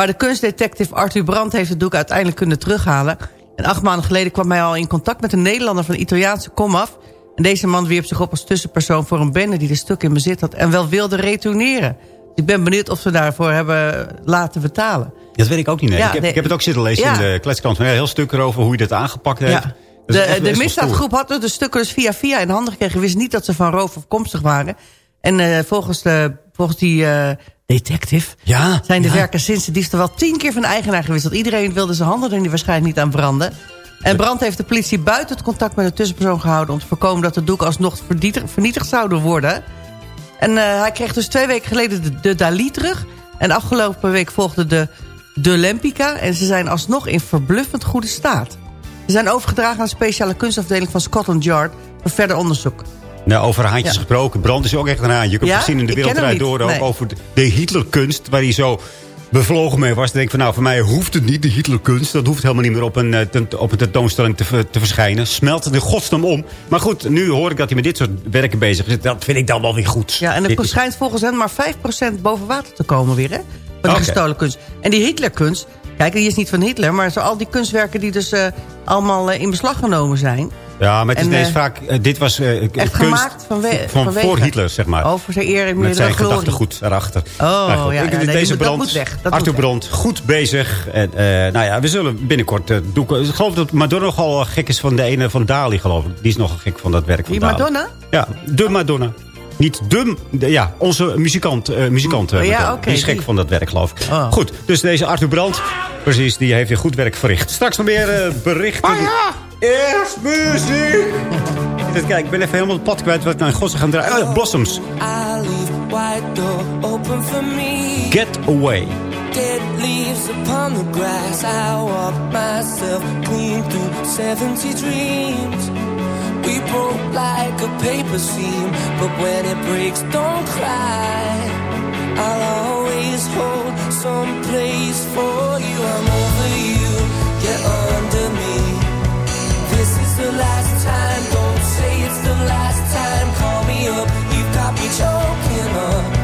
Maar de kunstdetective Arthur Brandt heeft het doek uiteindelijk kunnen terughalen. En acht maanden geleden kwam hij al in contact met een Nederlander van Italiaanse komaf. En deze man wierp zich op als tussenpersoon voor een bende die de stuk in bezit had... en wel wilde retourneren. Dus ik ben benieuwd of ze daarvoor hebben laten betalen. Dat weet ik ook niet. Ja, ik, heb, nee. ik heb het ook zitten lezen Ja. in de kletskrant. Een heel stuk erover hoe je dat aangepakt heeft. Ja. De, de misdaadgroep had de stukken dus via via in handen gekregen. Wist niet dat ze van roof afkomstig waren. En eh, volgens, de, volgens die eh, detective Ja, zijn de ja. werkers sinds de diefstal wel tien keer van eigenaar gewisseld. Iedereen wilde zijn handen er niet waarschijnlijk niet aan branden. En Brand heeft de politie buiten het contact met de tussenpersoon gehouden... om te voorkomen dat de doek alsnog vernietigd, vernietigd zouden worden. En eh, hij kreeg dus twee weken geleden de, de Dali terug. En afgelopen week volgde de, de Lempica. En ze zijn alsnog in verbluffend goede staat. Ze zijn overgedragen aan de speciale kunstafdeling van Scotland Yard... voor verder onderzoek. Nou, over haantjes Ja. gesproken. Brand is ook echt een haantje. Ik heb Ja? gezien in de niet. door ook over de, de Hitlerkunst. Waar hij zo bevlogen mee was. Dan denk ik van nou, voor mij hoeft het niet, de Hitlerkunst. Dat hoeft helemaal niet meer op een, eh, op een tentoonstelling te, te verschijnen. Smelt het in godsnaam om. Maar goed, nu hoor ik dat hij met dit soort werken bezig is. Dat vind ik dan wel weer goed. Ja, en het schijnt volgens hen maar 5% boven water te komen weer, hè? Van de Oké. gestolen kunst. En die Hitlerkunst, kijk, die is niet van Hitler... maar zo al die kunstwerken die dus eh, allemaal eh, in beslag genomen zijn... Ja, maar het is En, ineens eh, vaak... eh, dit was eh, echt kunst gemaakt vanwe van vanwege. voor Hitler, zeg maar. Oh, voor zijn eer en Met zijn glorie. gedachtegoed erachter. Oh, Nou goed, ja, ik- ja, nee, deze brand, moet weg, dat Arthur. Brand, goed bezig. En, eh, nou ja, we zullen binnenkort doeken. Ik geloof dat Madonna nogal gek is van de ene van Dali, geloof ik. Die is nogal gek van dat werk van Die Dali. Madonna? Ja, de Madonna. Niet de, de- ja, onze muzikant, eh, muzikant Ja, oké, die is gek die. van dat werk, geloof ik. Oh. Goed, dus deze Arthur Brand, precies, die heeft weer goed werk verricht. Straks nog meer berichten. Oh ja! Eerst muziek! Even kijken, ik ben even helemaal het pad kwijt wat ik nou in godsnaam gaan draaien. Oh, ja, Blossoms. I leave wide door open for me. Get Away. Dead leaves upon the grass. I walk myself clean through 70 dreams. We broke like a paper seam, but when it breaks, don't cry. I'll always hold some place for you. I'm over you, you're under me. The last time, don't say it's the last time. Call me up, you've got me choking up.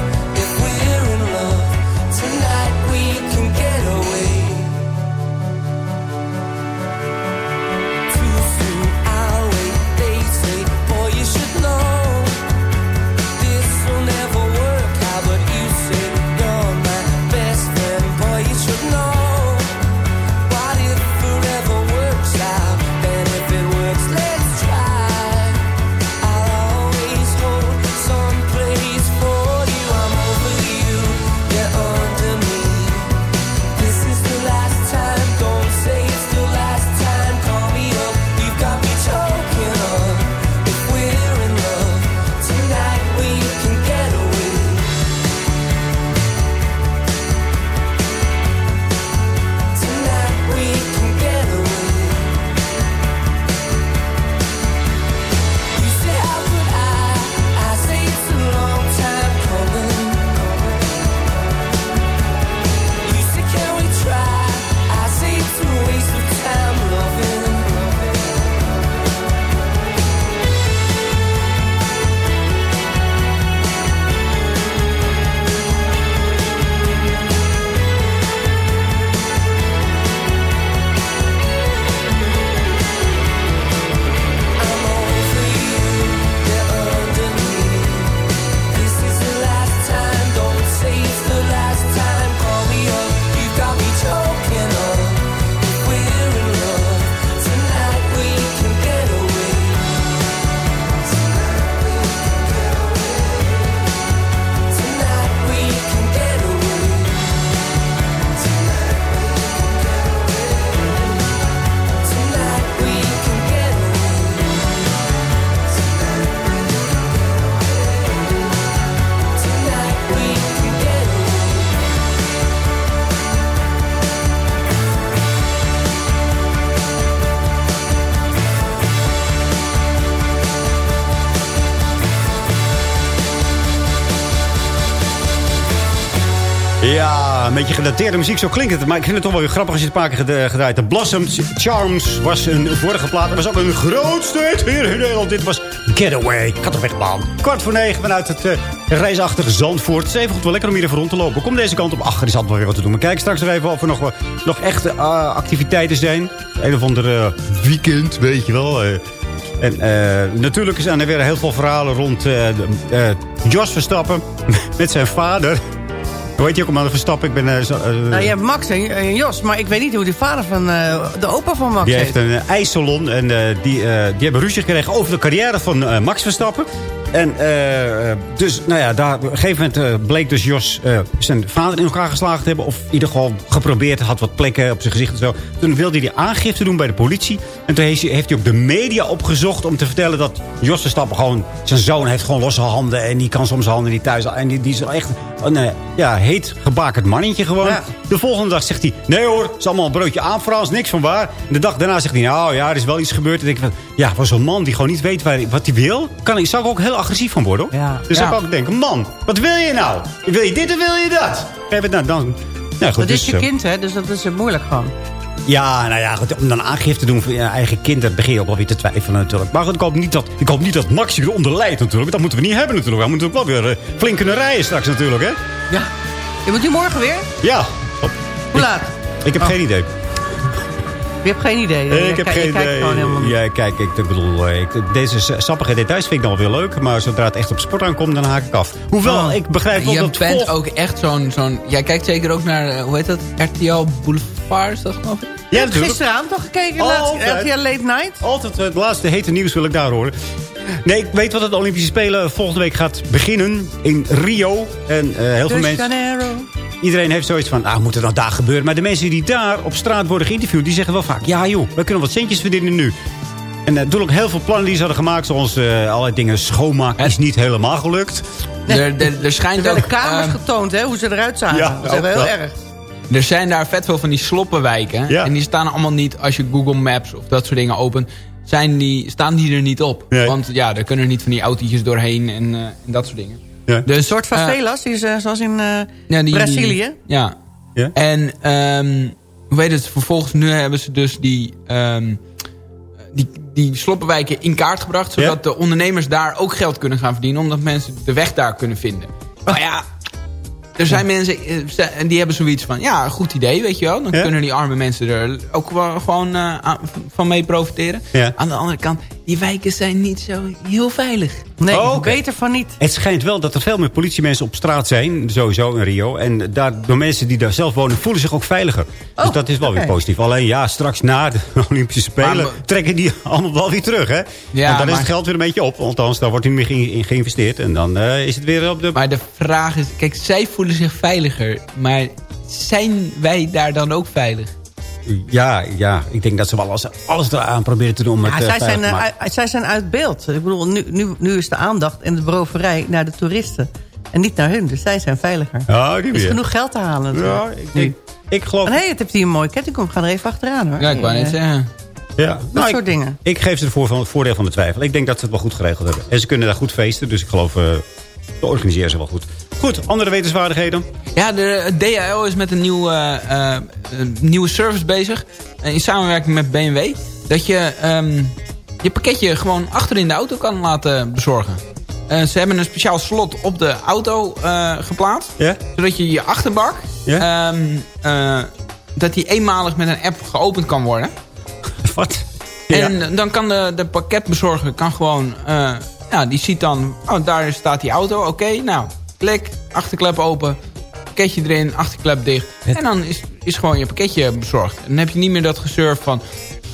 Beetje gedateerde muziek, zo klinkt het. Maar ik vind het toch wel weer grappig als je het een paar keer ged- gedraaid hebt. Blossom Charms was een vorige plaat. Was ook een grootste hit hier in Nederland. Dit was Getaway. Ga toch weg, man. Kwart voor negen vanuit het uh, reisachtige Zandvoort. Het is even goed wel lekker om hier even rond te lopen. Kom deze kant op. Ach, er is altijd wel weer wat te doen. Maar kijk straks nog even of er nog, wel- nog echte uh, activiteiten zijn. Een of ander weekend, weet je wel. En natuurlijk zijn er weer heel veel verhalen rond uh, Jos Verstappen *laughs* met zijn vader. Hoe heet je ook om aan de Verstappen? Ik ben, uh, zo, uh, nou, je hebt Max en, Jos, maar ik weet niet hoe de vader van uh, de opa van Max Die heeft een ijssalon en die, die hebben ruzie gekregen over de carrière van Max Verstappen. En uh, dus, nou ja, daar, op een gegeven moment uh, bleek dus Jos uh, zijn vader in elkaar geslagen te hebben. Of in ieder geval geprobeerd, had wat plekken op zijn gezicht en zo. Toen wilde hij aangifte doen bij de politie. En toen heeft hij, heeft hij ook de media opgezocht om te vertellen dat Jos Verstappen gewoon... Zijn zoon heeft gewoon losse handen en die kan soms handen niet thuis. En die, die is echt een ja, heet gebakerd mannetje gewoon. Ja. De volgende dag zegt hij, nee hoor, het is allemaal een broodje aan niks van waar. En de dag daarna zegt hij, nou ja, er is wel iets gebeurd. En ik denk van, ja, voor zo'n man die gewoon niet weet waar, wat hij wil... Kan, ik zou ik ook heel agressief van worden, hoor. Ja. Dus ja. dan kan ik denken, man, wat wil je nou? Wil je dit of wil je dat? Nou, dan... Nou, goed, dat is dus, je kind, hè? Dus dat is moeilijk gewoon. Ja, nou ja, goed, om dan aangifte te doen voor je eigen kind... dan begin je ook wel weer te twijfelen natuurlijk. Maar goed, ik hoop niet dat, ik hoop niet dat Max eronder leidt natuurlijk. Dat moeten we niet hebben natuurlijk. We moeten ook wel weer uh, flink kunnen rijden straks natuurlijk, hè? Ja. Je moet nu morgen weer? Ja. Hoe laat? Ik heb oh. geen idee. Je hebt geen idee. Ik heb kijk, geen idee. Ja, kijk, ik bedoel, ik, deze sappige details vind ik nog wel weer leuk. Maar zodra het echt op sport aankomt, dan haak ik af. Hoewel, oh. ik begrijp wel je dat... Je bent volg... ook echt zo'n... zo'n jij kijkt zeker ook naar, hoe heet dat? RTL Boulevard, is dat geloof ik? Ja, hebt gisteravond toch gekeken? Oh, RTL Late Night? Altijd het laatste hete nieuws wil ik daar horen. Nee, ik weet wat het Olympische Spelen volgende week gaat beginnen in Rio. En uh, heel de veel mensen... Janeiro. Iedereen heeft zoiets van, ah, moet er nou daar gebeuren? Maar de mensen die daar op straat worden geïnterviewd... die zeggen wel vaak, ja joh, we kunnen wat centjes verdienen nu. En er uh, doen ook heel veel plannen die ze hadden gemaakt... zoals uh, allerlei dingen schoonmaken, is niet helemaal gelukt. Nee. Er, er, er schijnt er ook... de kamers uh, getoond, hè, hoe ze eruit zagen. Ja, dat is heel erg. Er zijn daar vet veel van die sloppenwijken. Ja. En die staan allemaal niet, als je Google Maps of dat soort dingen opent... Zijn die, staan die er niet op. Nee. Want ja, daar kunnen niet van die autootjes doorheen en, en dat soort dingen. Ja. Dus, een soort favelas, die is, zoals in ja, die, Brazilië. Ja, ja. En um, hoe weet het, vervolgens nu hebben ze dus die, um, die, die sloppenwijken in kaart gebracht. Zodat Ja. de ondernemers daar ook geld kunnen gaan verdienen. Omdat mensen de weg daar kunnen vinden. Maar ja, er zijn mensen en die hebben zoiets van... Ja, goed idee, weet je wel. Dan Ja. kunnen die arme mensen er ook wel gewoon uh, aan, van mee profiteren. Ja. Aan de andere kant, die wijken zijn niet zo heel veilig. Nee, Oh, oké. beter van niet. Het schijnt wel dat er veel meer politiemensen op straat zijn, sowieso in Rio. En daardoor mensen die daar zelf wonen, voelen zich ook veiliger. dus Oh, dat is wel weer positief. Alleen ja, straks na de *laughs* Olympische Spelen Maar- trekken die *laughs* allemaal wel weer terug. Hè? Ja, Want dan is het geld weer een beetje op. Althans, daar wordt niet meer in geïnvesteerd. En dan eh, is het weer op de... Maar de vraag is, kijk, zij voelen zich veiliger. Maar zijn wij daar dan ook veilig? Ja, ja, ik denk dat ze wel alles, alles eraan proberen te doen om Ja, het eh, zij, zijn, uh, uit, zij zijn uit beeld. Ik bedoel, nu, nu, nu is de aandacht en de broverij naar de toeristen. En niet naar hun, dus zij zijn veiliger. Ja, die Er is weer. genoeg geld te halen. Ja, ik, denk, ik geloof... En hé, het heeft hier een mooi kettingkom. Ga er even achteraan hoor. Ja, ik wou net Eh, zeggen. Ja, Dat nou, soort ik, dingen. ik geef ze het voor, het voordeel van de twijfel. Ik denk dat ze het wel goed geregeld hebben. En ze kunnen daar goed feesten, dus ik geloof... Uh, de organiseren ze wel goed. Goed, andere wetenswaardigheden. Ja, de DHL is met een nieuwe, uh, een nieuwe service bezig. Uh, in samenwerking met BMW. Dat je um, je pakketje gewoon achter in de auto kan laten bezorgen. Uh, ze hebben een speciaal slot op de auto geplaatst. Zodat je je achterbak... Um, dat die eenmalig met een app geopend kan worden. *laughs* Wat? En dan kan de, de pakketbezorger kan gewoon... ja, die ziet dan... Oh, daar staat die auto. Oké, nou, klik, achterklep open, pakketje erin, achterklep dicht. En dan is, is gewoon je pakketje bezorgd. En dan heb je niet meer dat gezurf van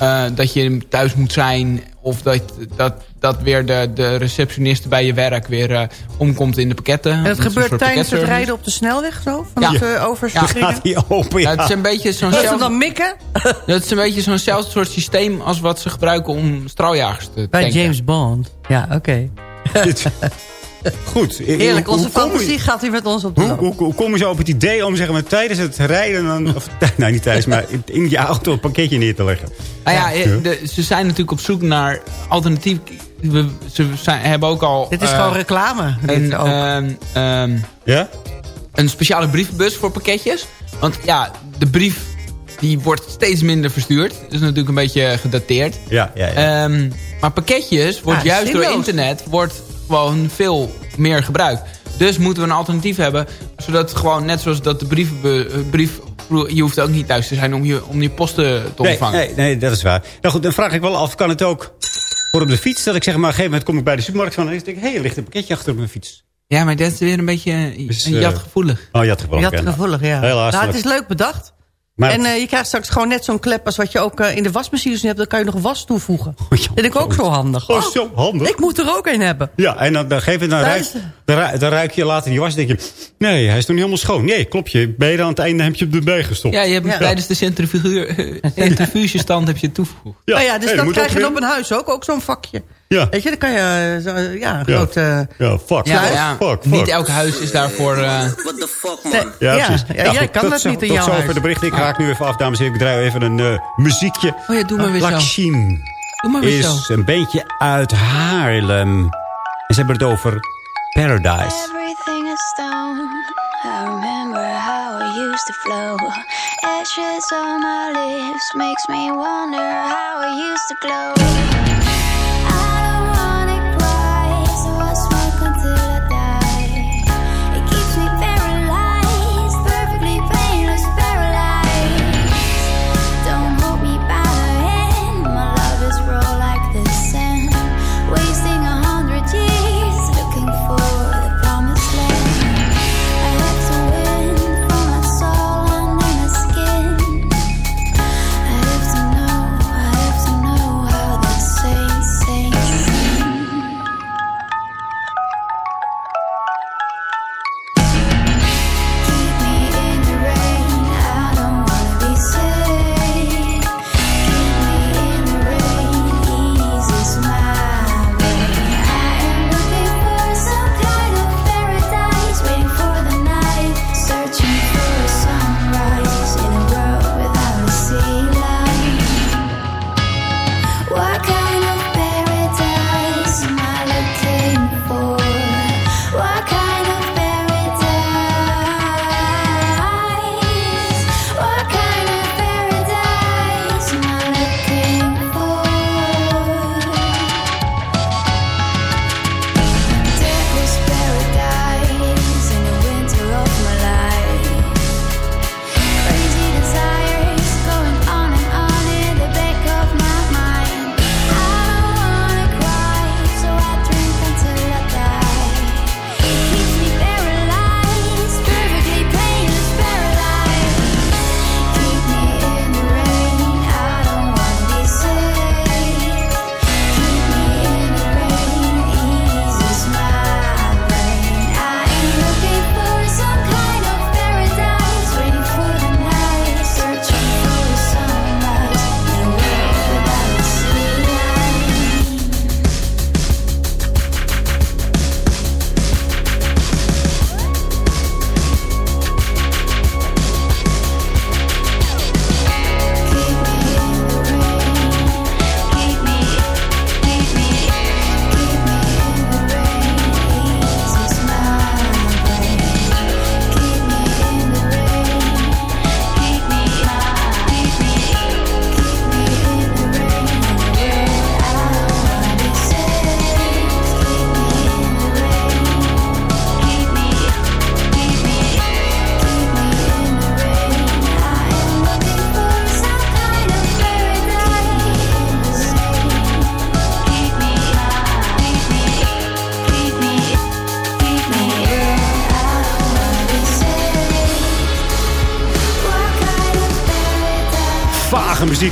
uh, dat je thuis moet zijn... of dat, dat, dat weer de, de receptioniste bij je werk weer uh, omkomt in de pakketten. En dat gebeurt tijdens het rijden op de snelweg zo? Van Ja. het uh, die open, Ja, ja. het is een beetje zo'n Dat ze zelfde- dan mikken? *laughs* dat is een beetje zo'nzelfde soort systeem als wat ze gebruiken om straaljagers te Bij tanken. James Bond. Ja, oké. *laughs* *laughs* *laughs* Goed. Heerlijk, onze fantasie gaat hier met ons op de Hoe, hoe, hoe kom je zo op het idee om zeg maar, tijdens het rijden... Dan, of, *laughs* nou, niet tijdens, maar in, in je auto een pakketje neer te leggen? Nou ja, de- ze zijn natuurlijk op zoek naar alternatief. We, ze zijn, hebben ook al... Dit is eh, gewoon reclame. Dit een, ook. ehm, ehm, Ja? een speciale brievenbus voor pakketjes. Want ja, de brief die wordt steeds minder verstuurd. Dat is natuurlijk een beetje gedateerd. Ja, ja, ja. Ehm, maar pakketjes wordt Ja, juist door internet wordt gewoon veel meer gebruikt. Dus moeten we een alternatief hebben. Zodat gewoon, net zoals dat de brievenbe- eh, brief... Je hoeft ook niet thuis te zijn om je, om je posten te Nee, ontvangen. nee, nee, dat is waar. Nou goed, dan vraag ik wel af, kan het ook voor op de fiets? Dat ik zeg maar, op een gegeven moment kom ik bij de supermarkt van... en ik denk, hé, hey, er ligt een pakketje achter op mijn fiets. Ja, maar dat is weer een beetje Dus, een eh, jatgevoelig. Oh, jatgevoelig. Je had het gevoelig, ja. Helaas. Nou, het is leuk bedacht. Maar- en eh, je krijgt straks gewoon net zo'n klep als wat je ook eh, in de wasmachines hebt. Dan kan je nog was toevoegen. *laughs* Dat vind ik ook zo handig. Oh, zo handig. Ik moet er ook een hebben. Ja, en dan, dan, geef je, dan, ruik, is- dan, ruik, dan ruik je later die was en denk je... Nee, hij is nog niet helemaal schoon. Nee, klopt je. Ben je dan aan het einde heb je hem erbij gestopt. Ja, je hebt Ja. tijdens de centrifuge- *laughs* centrifugestand heb je toegevoegd. Ja, nou ja, dus hey, dat krijg je op een huis ook. Ook zo'n vakje. Ja. Weet je, dan kan je eh, zo, ja, een Ja. groot... eh, Ja, fuck, Ja, fuck, ja, fuck, fuck. niet elk huis is daarvoor... eh, nee, Ja, ja, precies. ja, Nou, jij goed, kan tot dat zo- niet in tot jouw zover huis. de berichten. Ik raak nu even af, dames en heren. Ik draai even een eh, muziekje. Oh ja, doe maar weer zo. Lakshim Doe maar weer is zo. een bandje uit Haarlem. En ze hebben het over Paradise. Everything is stone. I remember how it used to flow. Ashes on my lips makes me wonder how it used to glow.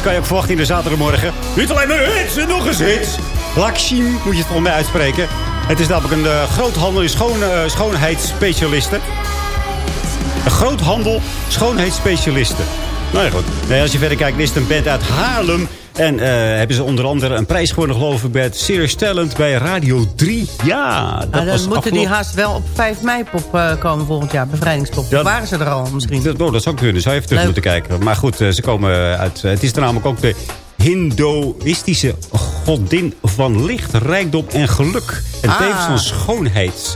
Kan je ook verwachten in de zaterdagmorgen. Niet alleen maar hits en nog eens hits. Lakshim moet je het volgens mij uitspreken. Het is namelijk een uh, groothandel in schoon, eh, schoonheidsspecialisten. Een groothandel schoonheidsspecialisten. Nou ja, goed. Nee, als je verder kijkt, is het een band uit Haarlem. En eh, hebben ze onder andere een prijs gewonnen, geloof ik, bij het Serious Talent bij Radio 3. Ja, dat Nou, dan was moeten die haast wel op 5 mei pop eh, komen volgend jaar. Bevrijdingspop. Ja. Waren ze er al misschien? Dat, oh, dat zou kunnen. Zou even terug Leuk. moeten kijken. Maar goed, eh, ze komen uit... Het is er namelijk ook de Hindoïstische godin van licht, rijkdom en geluk. En Ah. tevens van schoonheid.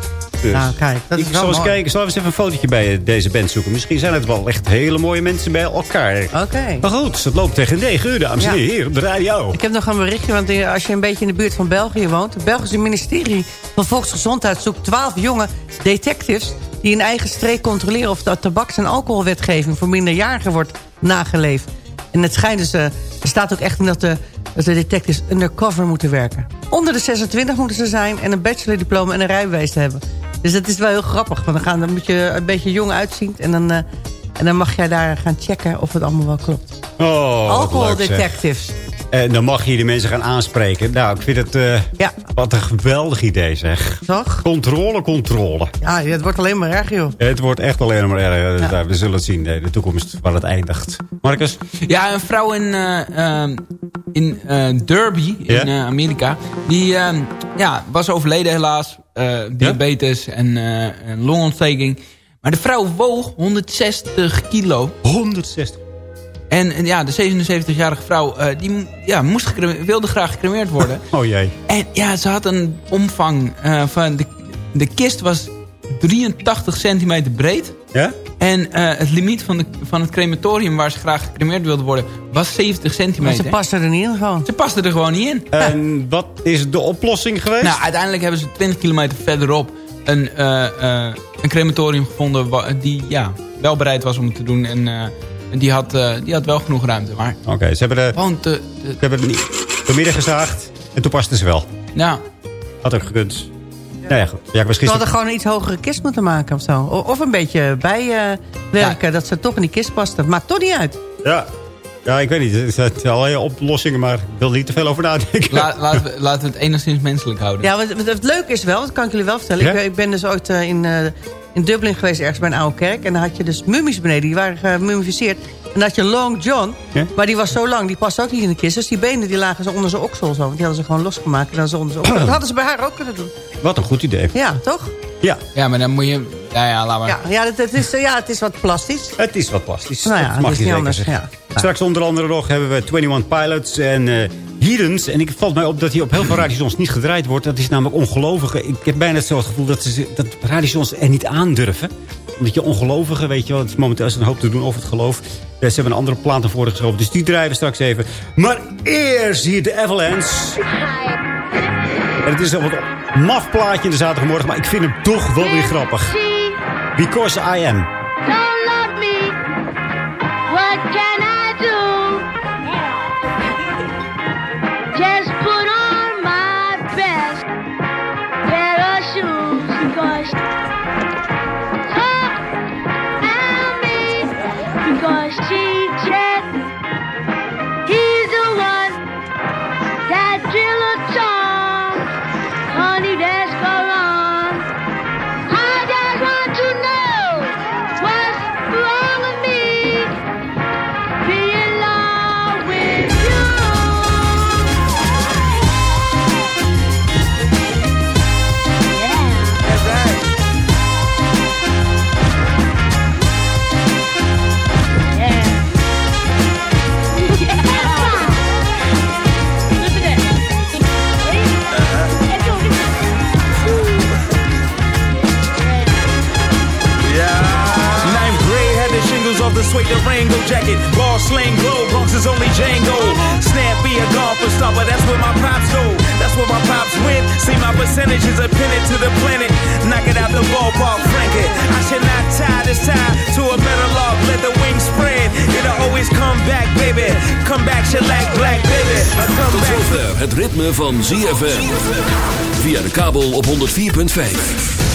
Dus. Nou, kijk, dat ik zal eens kijken, zal eens even een fotootje bij eh, deze band zoeken. Misschien zijn het wel echt hele mooie mensen bij elkaar. Oké. Maar goed, het loopt tegen 9 uur, dames en Ja. heren, de radio. Ik heb nog een berichtje, want eh, als je een beetje in de buurt van België woont... het Belgische ministerie van Volksgezondheid zoekt 12 jonge detectives... die in eigen streek controleren of de tabaks- en alcoholwetgeving... voor minderjarigen wordt nageleefd. En het schijnt dus, eh, er staat ook echt in dat de, dat de detectives undercover moeten werken. Onder de 26 moeten ze zijn en een bachelordiploma en een rijbewijs te hebben. Dus dat is wel heel grappig, want dan, gaan, dan moet je een beetje jong uitzien... en dan, eh, en dan mag jij daar gaan checken of het allemaal wel klopt. Oh, Alcohol detectives. En dan mag je die mensen gaan aanspreken. Nou, ik vind het... eh, Ja. Wat een geweldig idee, zeg. Toch? Controle, controle. Ja, het wordt alleen maar erg, joh. Het wordt echt alleen maar erger. Nou, We zullen het zien, eh, de toekomst, waar het eindigt. Marcus? Ja, een vrouw in, eh, ehm, in eh, Derby, in eh, Amerika, die ehm, ja, was overleden helaas. Eh, diabetes en, eh, en longontsteking. Maar de vrouw woog 160 kilo. 160? En, en ja, de 77-jarige vrouw, eh, die ja, moest wilde graag gecremeerd worden. *laughs* Oh jee. En ja, ze had een omvang eh, van... De, de kist was 83 centimeter breed. Ja? En eh, het limiet van, de, van het crematorium waar ze graag gecremeerd wilde worden... was 70 Maar centimeter. ze passen er niet in gewoon. Ze paste er gewoon niet in. En wat is de oplossing geweest? Nou, uiteindelijk hebben ze 20 kilometer verderop een, eh, eh, een crematorium gevonden... die ja, wel bereid was om het te doen. En eh, en die, had, eh, die had wel genoeg ruimte. Maar Oké, ze hebben de, gewoon te... te- ze hebben het niet vanmiddag gezaagd. En toen paste ze wel. ja, Had ook gekund. Nou ja, goed. Ja, ik was Ze hadden gewoon een iets hogere kist moeten maken of zo. Of een beetje bijwerken, dat ze toch in die kist pasten. Maakt toch niet uit. Ja. ja, ik weet niet. Er zijn allerlei oplossingen, maar ik wil er niet te veel over nadenken. la- laten, we, laten we het enigszins menselijk houden. Ja, wat, wat het leuke is wel, dat kan ik jullie wel vertellen. Ja? Ik, ben- ik ben dus ooit eh, in, eh, in Dublin geweest, ergens bij een oude kerk. En dan had je dus mummies beneden, die waren gemummificeerd. En dan had je Long John, Ja? maar die was zo lang, die past ook niet in de kist. Dus die benen die lagen zo onder zijn oksel zo. Want die hadden ze gewoon losgemaakt. En dan zo onder zijn oksel. Dat hadden ze bij haar ook kunnen doen. Wat een goed idee. Ja, toch? Ja, Ja, maar dan moet je... Ja, ja, laat maar. Ja, ja, het, het is, ja het is wat plastisch. het is wat plastisch. Nou ja, dat dat mag is niet zeker anders, ja. Straks onder andere nog hebben we 21 Pilots en eh Heathens. En ik valt mij op dat hier op heel veel radiostations niet gedraaid wordt. Dat is namelijk ongelovige. Ik heb bijna zo het gevoel dat, ze, dat radiostations er niet aandurven. Omdat je ongelovige, weet je wel, het is momenteel is een hoop te doen over het geloof. Ze hebben een andere plaat naar voren geschoven, dus die draaien we straks even. Maar eerst hier de Avalanche. En het is een wat maf plaatje in de zaterdagmorgen, maar ik vind hem toch wel weer grappig. Because I am. Suede Durango jacket. Ball sling glow, Bronx is only Django. Snappy a golfer stopper, that's where my pops go. That's where my pops went. See my percentages are pinned to the planet. Knock it out the ballpark, frank it. I should not tie this tie to a metal log. Let the wings spread. It'll always come back, baby. Come back, shellac, black, baby. I come Tot zover het ritme van ZFM. Via de kabel op 104.5.